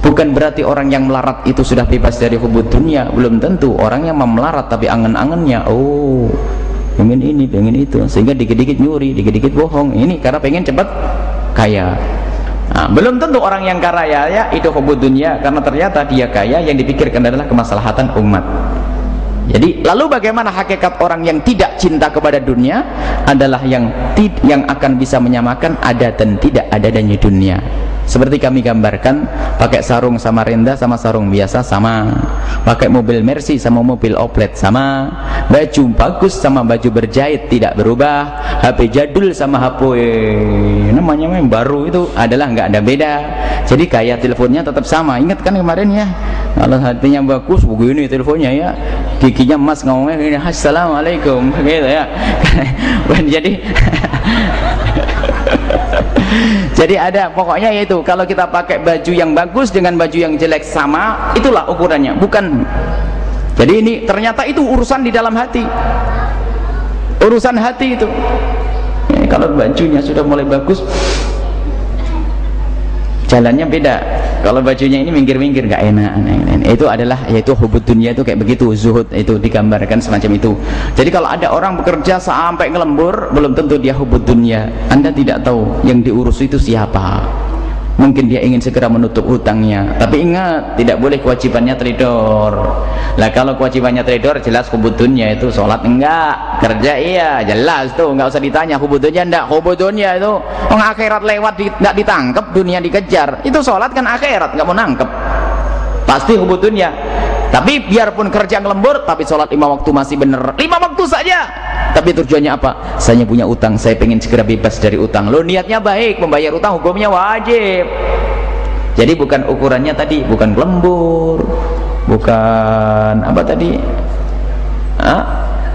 bukan berarti orang yang melarat itu sudah bebas dari hubud dunia. Belum tentu. Orang yang melarat tapi angen-angennya oh pengen ini pengen itu. Sehingga dikit-dikit nyuri dikit-dikit bohong. Ini karena pengen cepat kaya. Nah, belum tentu orang yang kaya ya itu hubud dunia. Karena ternyata dia kaya yang dipikirkan adalah kemaslahatan umat. Jadi lalu bagaimana hakikat orang yang tidak cinta kepada dunia adalah yang yang akan bisa menyamakan ada dan tidak ada adanya dunia seperti kami gambarkan pakai sarung sama renda sama sarung biasa sama. Pakai mobil Mercy sama mobil Oplet sama. Baju bagus sama baju berjahit tidak berubah. HP jadul sama HP namanya yang baru itu adalah nggak ada beda. Jadi kayak teleponnya tetap sama. Ingat kan kemarin ya? Kalau hatinya bagus begini teleponnya ya. Giginya emas ngomongnya assalamualaikum gitu ya. Jadi jadi ada pokoknya yaitu kalau kita pakai baju yang bagus dengan baju yang jelek sama itulah ukurannya bukan. Jadi ini ternyata itu urusan di dalam hati. Urusan hati itu. Ya, kalau bajunya sudah mulai bagus jalannya beda. Kalau bajunya ini minggir-minggir nggak enak. Itu adalah yaitu hubud dunia itu kayak begitu zuhud itu digambarkan semacam itu. Jadi kalau ada orang bekerja sampai ngelembur belum tentu dia hubud dunia. Anda tidak tahu yang diurus itu siapa mungkin dia ingin segera menutup hutangnya. Tapi ingat tidak boleh kewajibannya teledor lah kalau kewajibannya teledor jelas hubudunnya itu sholat enggak. Kerja iya jelas tuh. Enggak usah ditanya hubudunnya enggak? Hubudunnya itu orang akhirat lewat di, ditangkap dunia dikejar. Itu sholat kan akhirat enggak mau nangkep pasti hubudunnya tapi biarpun kerja ngelembur tapi sholat lima waktu masih bener. Lima waktu saja. Tapi tujuannya apa? Saya punya utang. Saya pengen segera bebas dari utang. Lo niatnya baik. Membayar utang hukumnya wajib. Jadi bukan ukurannya tadi. Bukan lembur. Bukan apa tadi? Ah,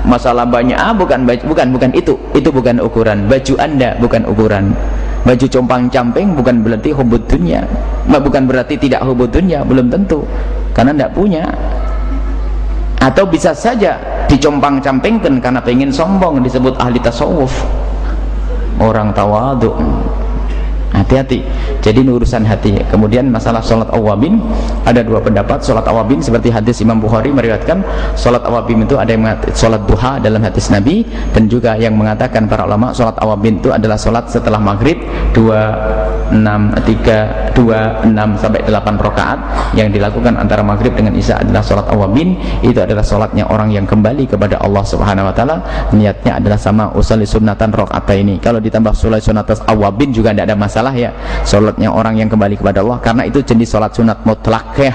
masalah banyak. Ah bukan bukan bukan itu. Itu bukan ukuran. Baju anda bukan ukuran baju compang camping bukan berarti hubud dunia. Bukan berarti tidak hubud dunia belum tentu. Karena tidak punya. Atau bisa saja dicompang-campingkan karena pengen sombong disebut ahli tasawuf. Orang tawadu hati-hati. Jadi urusan hati. Kemudian masalah sholat awabin ada dua pendapat. Sholat awabin seperti hadis Imam Bukhari meriwayatkan sholat awabin itu ada yang mengatakan sholat duha dalam hadis Nabi dan juga yang mengatakan para ulama sholat awabin itu adalah sholat setelah maghrib 2, 6, 3, 2, 6 sampai 8 rakaat. Yang dilakukan antara maghrib dengan isya adalah sholat awabin. Itu adalah sholatnya orang yang kembali kepada Allah subhanahu wa ta'ala. Niatnya adalah sama usali sunnatan rakaat ini. Kalau ditambah sholat sunnatan awabin juga tidak ada masalah masalah ya sholatnya orang yang kembali kepada Allah. Karena itu jenis sholat sunat mutlak ya.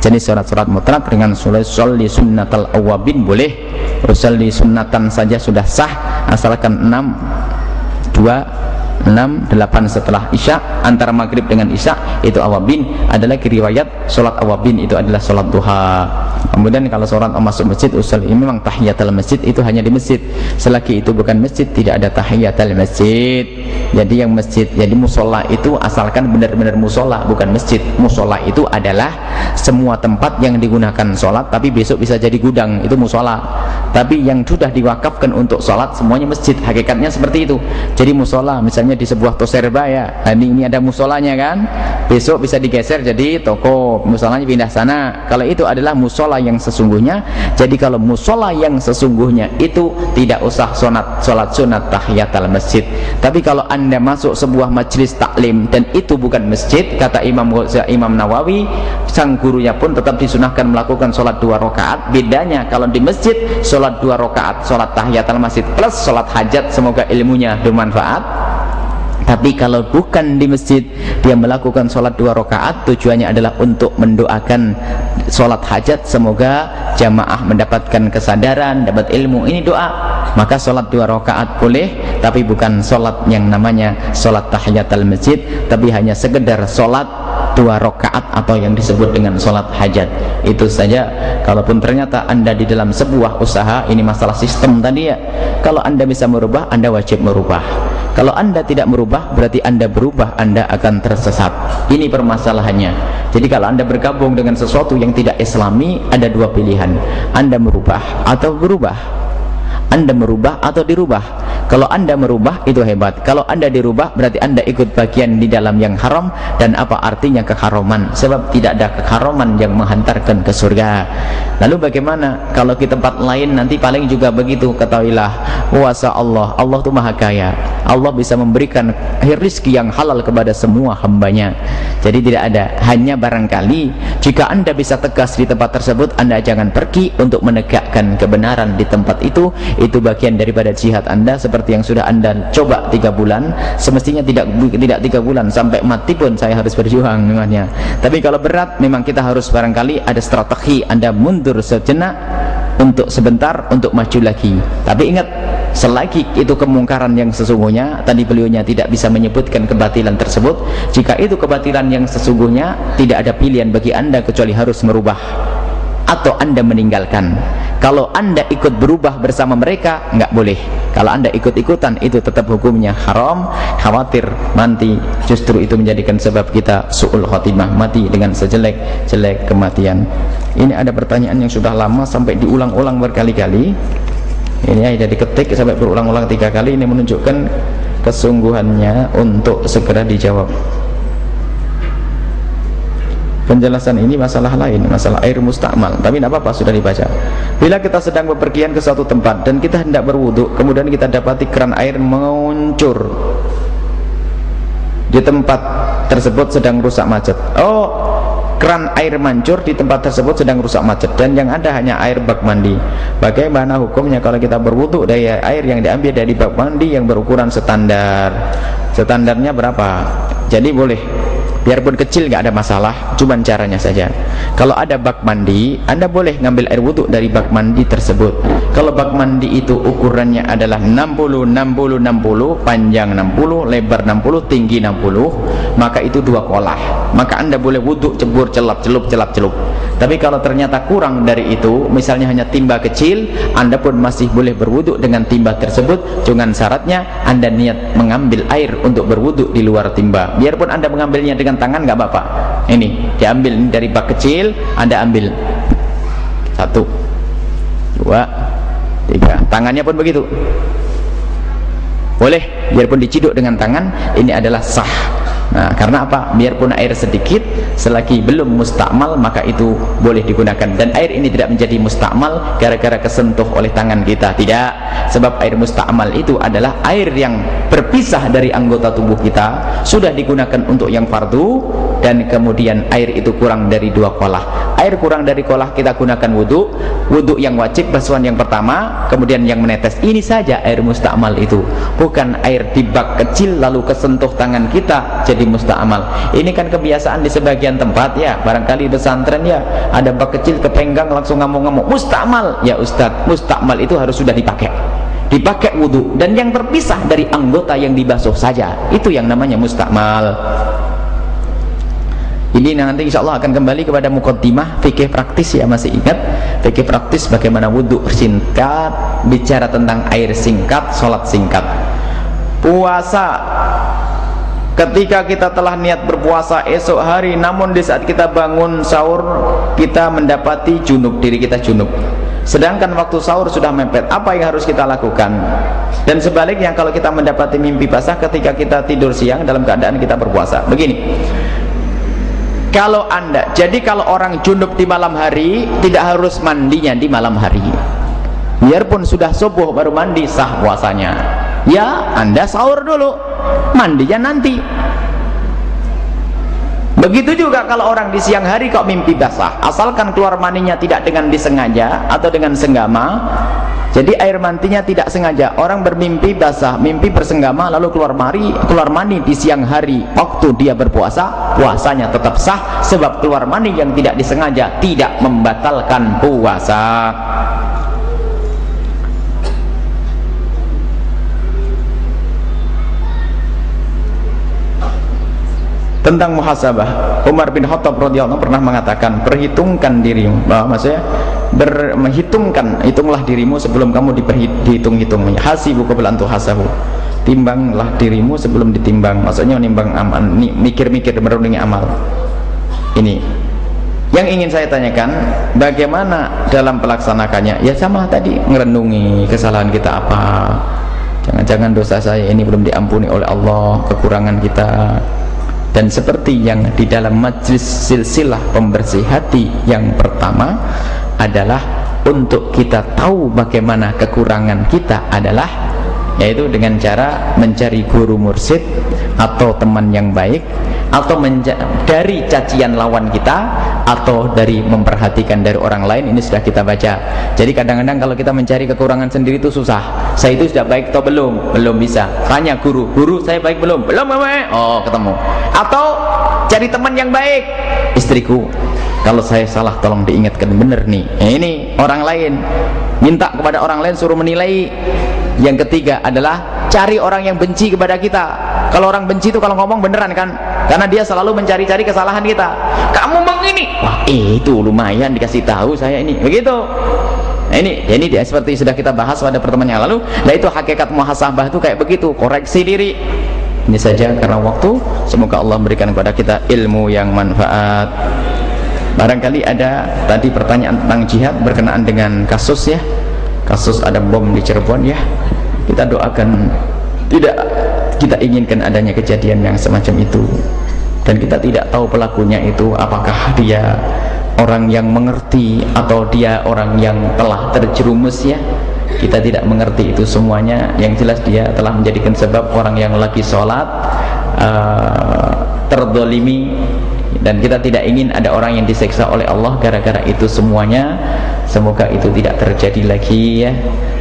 Jenis sholat sholat mutlak dengan sholat sholli sunnatal awabin boleh. Usalli sunnatan saja sudah sah asalkan 6 2 6, 8 setelah Isya antara maghrib dengan Isya itu awabin adalah riwayat sholat awabin itu adalah sholat duha. Kemudian kalau sholat masuk masjid usul ini memang tahiyatul masjid itu hanya di masjid. Selagi itu bukan masjid tidak ada tahiyatul masjid. Jadi yang masjid jadi musola itu asalkan benar-benar musola bukan masjid. Musola itu adalah semua tempat yang digunakan sholat tapi besok bisa jadi gudang itu musola. Tapi yang sudah diwakafkan untuk sholat semuanya masjid. Hakikatnya seperti itu. Jadi musola misalnya di sebuah toserba ya. Nah, ini, ini ada musolanya kan? Besok bisa digeser jadi toko. Musolanya pindah sana. Kalau itu adalah musola yang sesungguhnya jadi kalau musola yang sesungguhnya itu tidak usah sonat, sholat sunat tahiyatul masjid. Tapi kalau anda masuk sebuah majelis taklim dan itu bukan masjid kata Imam Imam Nawawi sang gurunya pun tetap disunahkan melakukan sholat dua rakaat. Bedanya kalau di masjid sholat dua rakaat sholat tahiyatul masjid plus sholat hajat semoga ilmunya bermanfaat tapi kalau bukan di masjid dia melakukan sholat dua rakaat tujuannya adalah untuk mendoakan sholat hajat. Semoga jamaah mendapatkan kesadaran dapat ilmu. Ini doa. Maka sholat dua rakaat boleh tapi bukan sholat yang namanya sholat tahiyatul masjid tapi hanya sekedar sholat dua rakaat atau yang disebut dengan sholat hajat. Itu saja. Kalaupun ternyata anda di dalam sebuah usaha ini masalah sistem tadi ya. Kalau anda bisa merubah anda wajib merubah. Kalau anda tidak merubah berarti anda berubah anda akan tersesat. Ini permasalahannya. Jadi kalau anda bergabung dengan sesuatu yang tidak islami ada dua pilihan. Anda merubah atau berubah anda merubah atau dirubah? Kalau anda merubah itu hebat. Kalau anda dirubah berarti anda ikut bagian di dalam yang haram. Dan apa artinya keharaman sebab tidak ada keharaman yang menghantarkan ke surga. Lalu bagaimana kalau di tempat lain? Nanti paling juga begitu ketahuilah. Kuasa Allah. Allah itu maha kaya. Allah bisa memberikan rizki yang halal kepada semua hambanya. Jadi tidak ada. Hanya barangkali jika anda bisa tegas di tempat tersebut anda jangan pergi untuk menegakkan kebenaran di tempat itu itu bagian daripada jihad anda seperti yang sudah anda coba tiga bulan. Semestinya tidak tidak tiga bulan sampai mati pun saya harus berjuang dengannya. Tapi kalau berat memang kita harus barangkali ada strategi anda mundur sejenak untuk sebentar untuk maju lagi. Tapi ingat selagi itu kemungkaran yang sesungguhnya tadi beliaunya tidak bisa menyebutkan kebatilan tersebut jika itu kebatilan yang sesungguhnya tidak ada pilihan bagi anda kecuali harus merubah atau anda meninggalkan. Kalau anda ikut berubah bersama mereka nggak boleh. Kalau anda ikut-ikutan itu tetap hukumnya haram. Khawatir mati justru itu menjadikan sebab kita su'ul khotimah mati dengan sejelek-jelek kematian. Ini ada pertanyaan yang sudah lama sampai diulang-ulang berkali-kali. Ini ada diketik sampai berulang-ulang tiga kali ini menunjukkan kesungguhannya untuk segera dijawab penjelasan ini masalah lain masalah air mustakmal tapi tidak apa-apa sudah dibaca. Bila kita sedang bepergian ke suatu tempat dan kita hendak berwudhu kemudian kita dapati keran air menguncur di tempat tersebut sedang rusak macet. Oh keran air mancur di tempat tersebut sedang rusak macet. Dan yang ada hanya air bak mandi. Bagaimana hukumnya kalau kita berwudu dari air yang diambil dari bak mandi yang berukuran standar. Standarnya berapa? Jadi boleh biarpun kecil nggak ada masalah cuman caranya saja. Kalau ada bak mandi anda boleh ngambil air wudhu dari bak mandi tersebut. Kalau bak mandi itu ukurannya adalah 60 60 60 panjang 60 lebar 60 tinggi 60 maka itu dua kolah. Maka anda boleh wudhu cebur celap celup celap celup. Tapi kalau ternyata kurang dari itu misalnya hanya timba kecil anda pun masih boleh berwudhu dengan timba tersebut. Dengan syaratnya anda niat mengambil air untuk berwudhu di luar timba. Biarpun anda mengambilnya dengan tangan nggak apa-apa. Ini diambil. Dari bak kecil anda ambil. Satu. Dua. Tiga. Tangannya pun begitu. Boleh biarpun diciduk dengan tangan ini adalah sah Nah, karena apa? Biarpun air sedikit, selagi belum mustakmal maka itu boleh digunakan. Dan air ini tidak menjadi mustakmal gara-gara kesentuh oleh tangan kita. Tidak. Sebab air mustakmal itu adalah air yang berpisah dari anggota tubuh kita, sudah digunakan untuk yang fardu dan kemudian air itu kurang dari dua kolah. Air kurang dari kolah kita gunakan wudhu, wudhu yang wajib basuhan yang pertama, kemudian yang menetes. Ini saja air mustakmal itu. Bukan air di bak kecil lalu kesentuh tangan kita jadi jadi musta'amal ini kan kebiasaan di sebagian tempat ya. Barangkali pesantren ya. Ada bak kecil kepenggang langsung ngamuk-ngamuk. Musta'amal ya ustadz musta'amal itu harus sudah dipakai. Dipakai wudhu dan yang terpisah dari anggota yang dibasuh saja. Itu yang namanya musta'amal ini nanti insya Allah akan kembali kepada mukaddimah fikih praktis ya. Masih ingat fikih praktis bagaimana wudhu singkat bicara tentang air singkat sholat singkat. Puasa ketika kita telah niat berpuasa esok hari namun di saat kita bangun sahur kita mendapati junub diri kita junub. Sedangkan waktu sahur sudah mepet apa yang harus kita lakukan? Dan sebaliknya kalau kita mendapati mimpi basah ketika kita tidur siang dalam keadaan kita berpuasa. Begini kalau anda jadi kalau orang junub di malam hari tidak harus mandinya di malam hari. Biarpun sudah subuh baru mandi sah puasanya ya anda sahur dulu. Mandinya nanti. Begitu juga kalau orang di siang hari kok mimpi basah. Asalkan keluar maninya tidak dengan disengaja atau dengan senggama. Jadi air mantinya tidak sengaja. Orang bermimpi basah mimpi bersenggama lalu keluar mari keluar mani di siang hari. Waktu dia berpuasa puasanya tetap sah. Sebab keluar mani yang tidak disengaja tidak membatalkan puasa tentang muhasabah. Umar bin Khattab radhiyallahu pernah mengatakan perhitungkan dirimu. Bahwa maksudnya ber, menghitungkan hitunglah dirimu sebelum kamu dihitung-hitung hasibu qabla antu hasabu timbanglah dirimu sebelum ditimbang. Maksudnya menimbang amal mikir-mikir merundingi amal. Ini. Yang ingin saya tanyakan bagaimana dalam pelaksanakannya? Ya sama tadi merenungi kesalahan kita apa? Jangan-jangan dosa saya ini belum diampuni oleh Allah kekurangan kita dan seperti yang di dalam majlis silsilah pembersih hati yang pertama adalah untuk kita tahu bagaimana kekurangan kita adalah yaitu dengan cara mencari guru mursid atau teman yang baik atau dari cacian lawan kita atau dari memperhatikan dari orang lain ini sudah kita baca. Jadi kadang-kadang kalau kita mencari kekurangan sendiri itu susah. Saya itu sudah baik atau belum? Belum bisa. Tanya guru guru saya baik belum? Belum mama oh ketemu. Atau cari teman yang baik. Istriku kalau saya salah tolong diingatkan benar nih. Nah, ini orang lain. Minta kepada orang lain suruh menilai yang ketiga adalah cari orang yang benci kepada kita. Kalau orang benci itu kalau ngomong beneran kan? Karena dia selalu mencari-cari kesalahan kita. Kamu begini wah itu lumayan dikasih tahu saya ini. Begitu. Nah ini ini dia seperti sudah kita bahas pada pertemuan yang lalu. Nah itu hakikat muhasabah itu kayak begitu. Koreksi diri. Ini saja karena waktu. Semoga Allah memberikan kepada kita ilmu yang manfaat. Barangkali ada tadi pertanyaan tentang jihad berkenaan dengan kasus ya kasus ada bom di Cirebon ya. Kita doakan tidak kita inginkan adanya kejadian yang semacam itu. Dan kita tidak tahu pelakunya itu apakah dia orang yang mengerti atau dia orang yang telah terjerumus ya. Kita tidak mengerti itu semuanya. Yang jelas dia telah menjadikan sebab orang yang lagi sholat uh, terdolimi dan kita tidak ingin ada orang yang diseksa oleh Allah gara-gara itu semuanya. Semoga itu tidak terjadi lagi ya.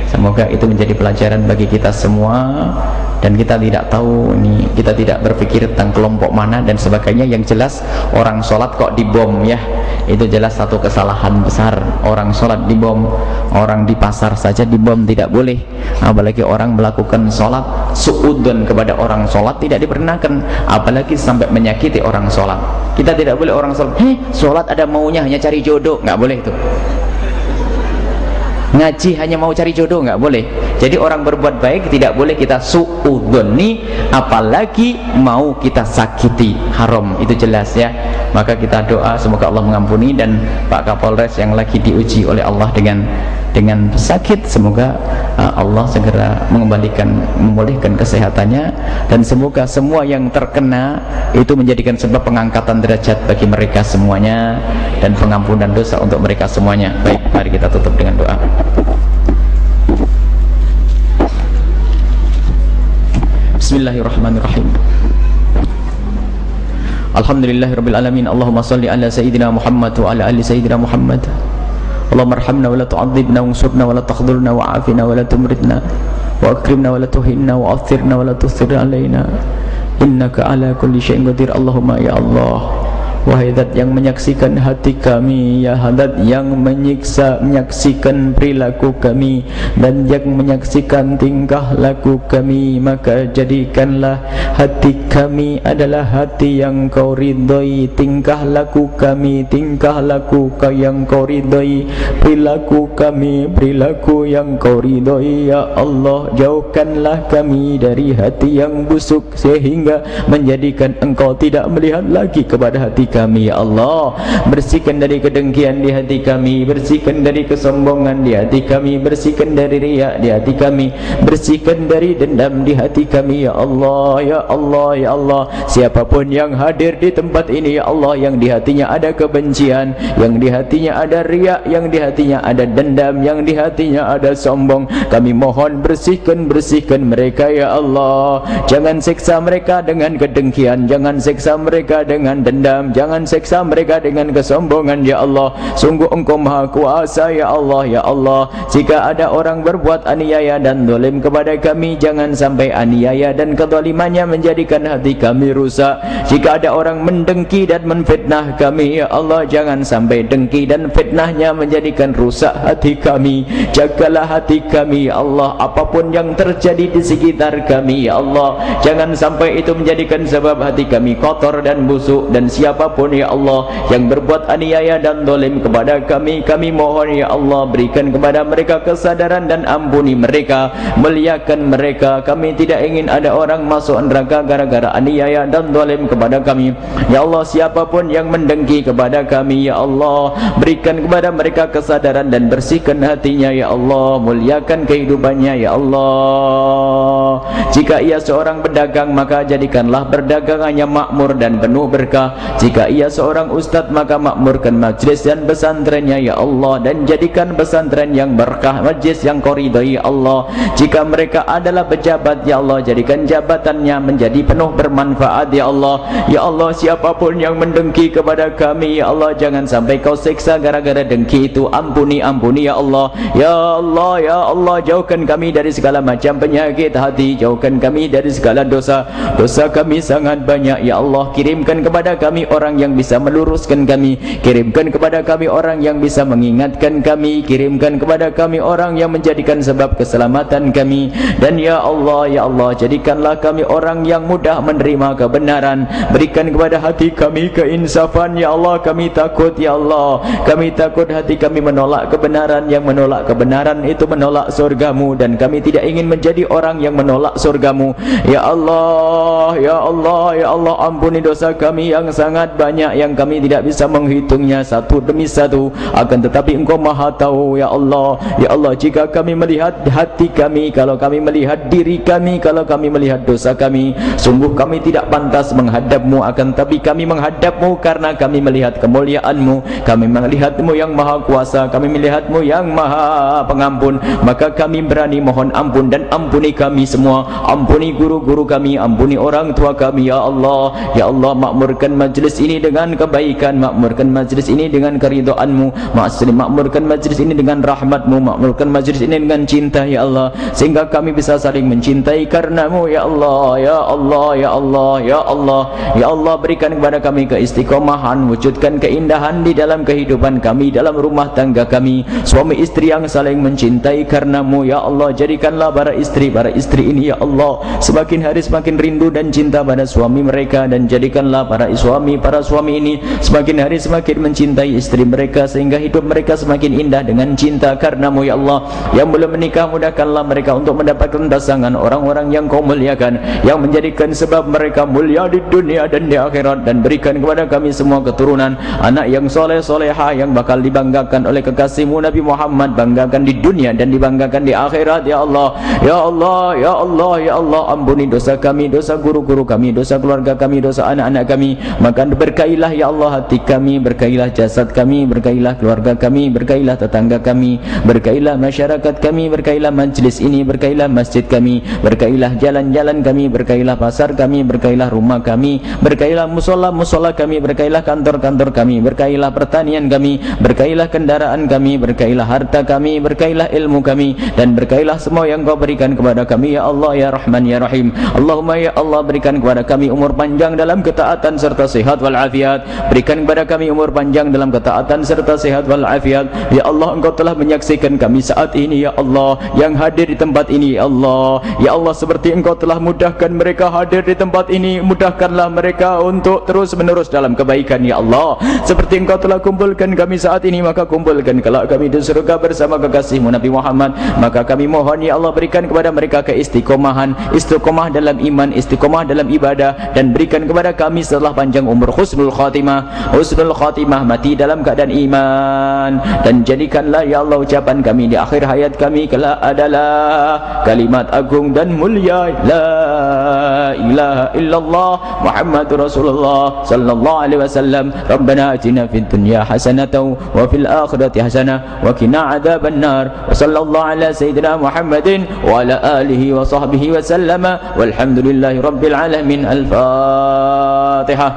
Semoga itu menjadi pelajaran bagi kita semua dan kita tidak tahu ini kita tidak berpikir tentang kelompok mana dan sebagainya. Yang jelas orang sholat kok dibom ya. Itu jelas satu kesalahan besar. Orang sholat dibom orang di pasar saja dibom tidak boleh. Apalagi orang melakukan sholat suudun kepada orang sholat tidak diperkenakan apalagi sampai menyakiti orang sholat. Kita tidak boleh orang sholat heh sholat ada maunya hanya cari jodoh. Nggak boleh itu ngaji hanya mau cari jodoh nggak boleh. Jadi orang berbuat baik tidak boleh kita suudoni apalagi mau kita sakiti haram. Itu jelas ya. Maka kita doa semoga Allah mengampuni dan Pak Kapolres yang lagi diuji oleh Allah dengan dengan sakit semoga uh, Allah segera mengembalikan memulihkan kesehatannya dan semoga semua yang terkena itu menjadikan sebab pengangkatan derajat bagi mereka semuanya dan pengampunan dosa untuk mereka semuanya. Baik mari kita tutup dengan doa. Bismillahirrahmanirrahim. Alhamdulillahirrabbilalamin Allahumma salli ala Sayyidina Muhammad wa ala ali Sayyidina Muhammad اللهم ارحمنا ولا تعذبنا وانصرنا ولا تخذلنا وعافنا ولا تمرضنا وأكرمنا ولا تهنا وأثرنا ولا تثر علينا إنك على كل شيء قدير اللهم يا الله Wahai zat yang menyaksikan hati kami Ya hadat yang menyiksa Menyaksikan perilaku kami Dan yang menyaksikan tingkah laku kami Maka jadikanlah hati kami adalah hati yang kau ridhoi. Tingkah laku kami Tingkah laku kau yang kau ridhoi. Perilaku kami Perilaku yang kau ridhoi. Ya Allah jauhkanlah kami dari hati yang busuk Sehingga menjadikan engkau tidak melihat lagi kepada hati kami ya Allah. Bersihkan dari kedengkian di hati kami. Bersihkan dari kesombongan di hati kami. Bersihkan dari riak di hati kami. Bersihkan dari dendam di hati kami ya Allah ya Allah ya Allah. Siapapun yang hadir di tempat ini ya Allah yang di hatinya ada kebencian yang di hatinya ada riak yang di hatinya ada dendam yang di hatinya ada sombong kami mohon bersihkan bersihkan mereka ya Allah. Jangan seksa mereka dengan kedengkian jangan seksa mereka dengan dendam Jangan seksa mereka dengan kesombongan ya Allah. Sungguh engkau maha kuasa ya Allah ya Allah. Jika ada orang berbuat aniaya dan dolim kepada kami Jangan sampai aniaya dan kedolimannya menjadikan hati kami rusak. Jika ada orang mendengki dan menfitnah kami ya Allah Jangan sampai dengki dan fitnahnya menjadikan rusak hati kami. Jagalah hati kami ya Allah. Apapun yang terjadi di sekitar kami ya Allah. Jangan sampai itu menjadikan sebab hati kami kotor dan busuk Dan siapa siapapun ya Allah yang berbuat aniaya dan dolim kepada kami kami mohon ya Allah berikan kepada mereka kesadaran dan ampuni mereka muliakan mereka. Kami tidak ingin ada orang masuk neraka gara-gara aniaya dan dolim kepada kami. Ya Allah siapapun yang mendengki kepada kami ya Allah berikan kepada mereka kesadaran dan bersihkan hatinya ya Allah muliakan kehidupannya ya Allah. Jika ia seorang pedagang maka jadikanlah perdagangannya makmur dan penuh berkah. Jika ia seorang ustaz maka makmurkan majlis dan pesantrennya ya Allah dan jadikan pesantren yang berkah majlis yang koridoi ya Allah. Jika mereka adalah pejabat ya Allah jadikan jabatannya menjadi penuh bermanfaat ya Allah. Ya Allah siapapun yang mendengki kepada kami ya Allah jangan sampai kau siksa gara-gara dengki itu. Ampuni ampuni ya Allah. Ya Allah ya Allah jauhkan kami dari segala macam penyakit hati. Jauhkan kami dari segala dosa. Dosa kami sangat banyak ya Allah. Kirimkan kepada kami orang yang bisa meluruskan kami kirimkan kepada kami orang yang bisa mengingatkan kami kirimkan kepada kami orang yang menjadikan sebab keselamatan kami. Dan ya Allah ya Allah jadikanlah kami orang yang mudah menerima kebenaran. Berikan kepada hati kami keinsafan ya Allah kami takut ya Allah. Kami takut hati kami menolak kebenaran yang menolak kebenaran itu menolak surgamu. Dan kami tidak ingin menjadi orang yang menolak surgamu. Ya Allah ya Allah ya Allah ampuni dosa kami yang sangat banyak yang kami tidak bisa menghitungnya satu demi satu. Akan tetapi engkau maha tahu ya Allah. Ya Allah jika kami melihat hati kami kalau kami melihat diri kami kalau kami melihat dosa kami sungguh kami tidak pantas menghadapmu. Akan tapi kami menghadapmu karena kami melihat kemuliaanmu. Kami melihatmu yang maha kuasa kami melihatmu yang maha pengampun. Maka kami berani mohon ampun dan ampuni kami semua. Ampuni guru-guru kami ampuni orang tua kami ya Allah. Ya Allah makmurkan majlis ini dengan kebaikan makmurkan majlis ini dengan keridoanmu. Makmurkan majlis ini dengan rahmatmu makmurkan majlis ini dengan cinta ya Allah. Sehingga kami bisa saling mencintai karenamu ya Allah ya Allah ya Allah ya Allah. Ya Allah berikan kepada kami keistiqomahan wujudkan keindahan di dalam kehidupan kami dalam rumah tangga kami. Suami istri yang saling mencintai karenamu ya Allah. Jadikanlah para istri para istri ini ya Allah semakin hari semakin rindu dan cinta pada suami mereka. Dan jadikanlah para suami para suami ini semakin hari semakin mencintai istri mereka sehingga hidup mereka semakin indah dengan cinta karenamu ya Allah. Yang belum menikah mudahkanlah mereka untuk mendapatkan pasangan orang-orang yang kau muliakan yang menjadikan sebab mereka mulia di dunia dan di akhirat. Dan berikan kepada kami semua keturunan anak yang soleh soleha yang bakal dibanggakan oleh kekasihmu Nabi Muhammad. Banggakan di dunia dan dibanggakan di akhirat ya Allah. Ya Allah ya Allah ya Allah. Ampuni dosa kami dosa guru-guru kami dosa keluarga kami dosa anak-anak kami. Maka berkailah ya Allah hati kami berkailah jasad kami berkailah keluarga kami berkailah tetangga kami berkailah masyarakat kami berkailah majlis ini berkailah masjid kami berkailah jalan-jalan kami berkailah pasar kami berkailah rumah kami berkailah musola-musola kami berkailah kantor-kantor kami berkailah pertanian kami berkailah kendaraan kami berkailah harta kami berkailah ilmu kami dan berkailah semua yang kau berikan kepada kami ya Allah ya Rahman ya Rahim Allahumma ya Allah berikan kepada kami umur panjang dalam ketaatan serta sehat walafiat berikan kepada kami umur panjang dalam ketaatan serta sehat walafiat ya Allah engkau telah menyaksikan kami saat ini ya Allah yang hadir di tempat ini ya Allah. Ya Allah seperti engkau telah mudahkan mereka hadir di tempat ini mudahkanlah mereka untuk terus menerus dalam kebaikan ya Allah. Seperti engkau telah kumpulkan kami saat ini maka kumpulkan kelak kami di surga bersama kekasihmu Nabi Muhammad. Maka kami mohon ya Allah berikan kepada mereka keistiqomahan istiqomah dalam iman istiqomah dalam ibadah dan berikan kepada kami setelah panjang umur husnul khatimah husnul khatimah mati dalam keadaan iman. Dan jadikanlah ya Allah ucapan kami di akhir hayat kami kelak adalah kalimat agung dan mulia. La ilaha illallah Muhammadur Rasulullah sallallahu alaihi wasallam. Rabbana atina fid dunya hasanatan wa fil akhirati hasanah wa qina adzaban nar wa sallallahu ala sayyidina Muhammadin wa ala alihi wa sahbihi wa sallama. Walhamdulillahi rabbil alamin. Al-fatihah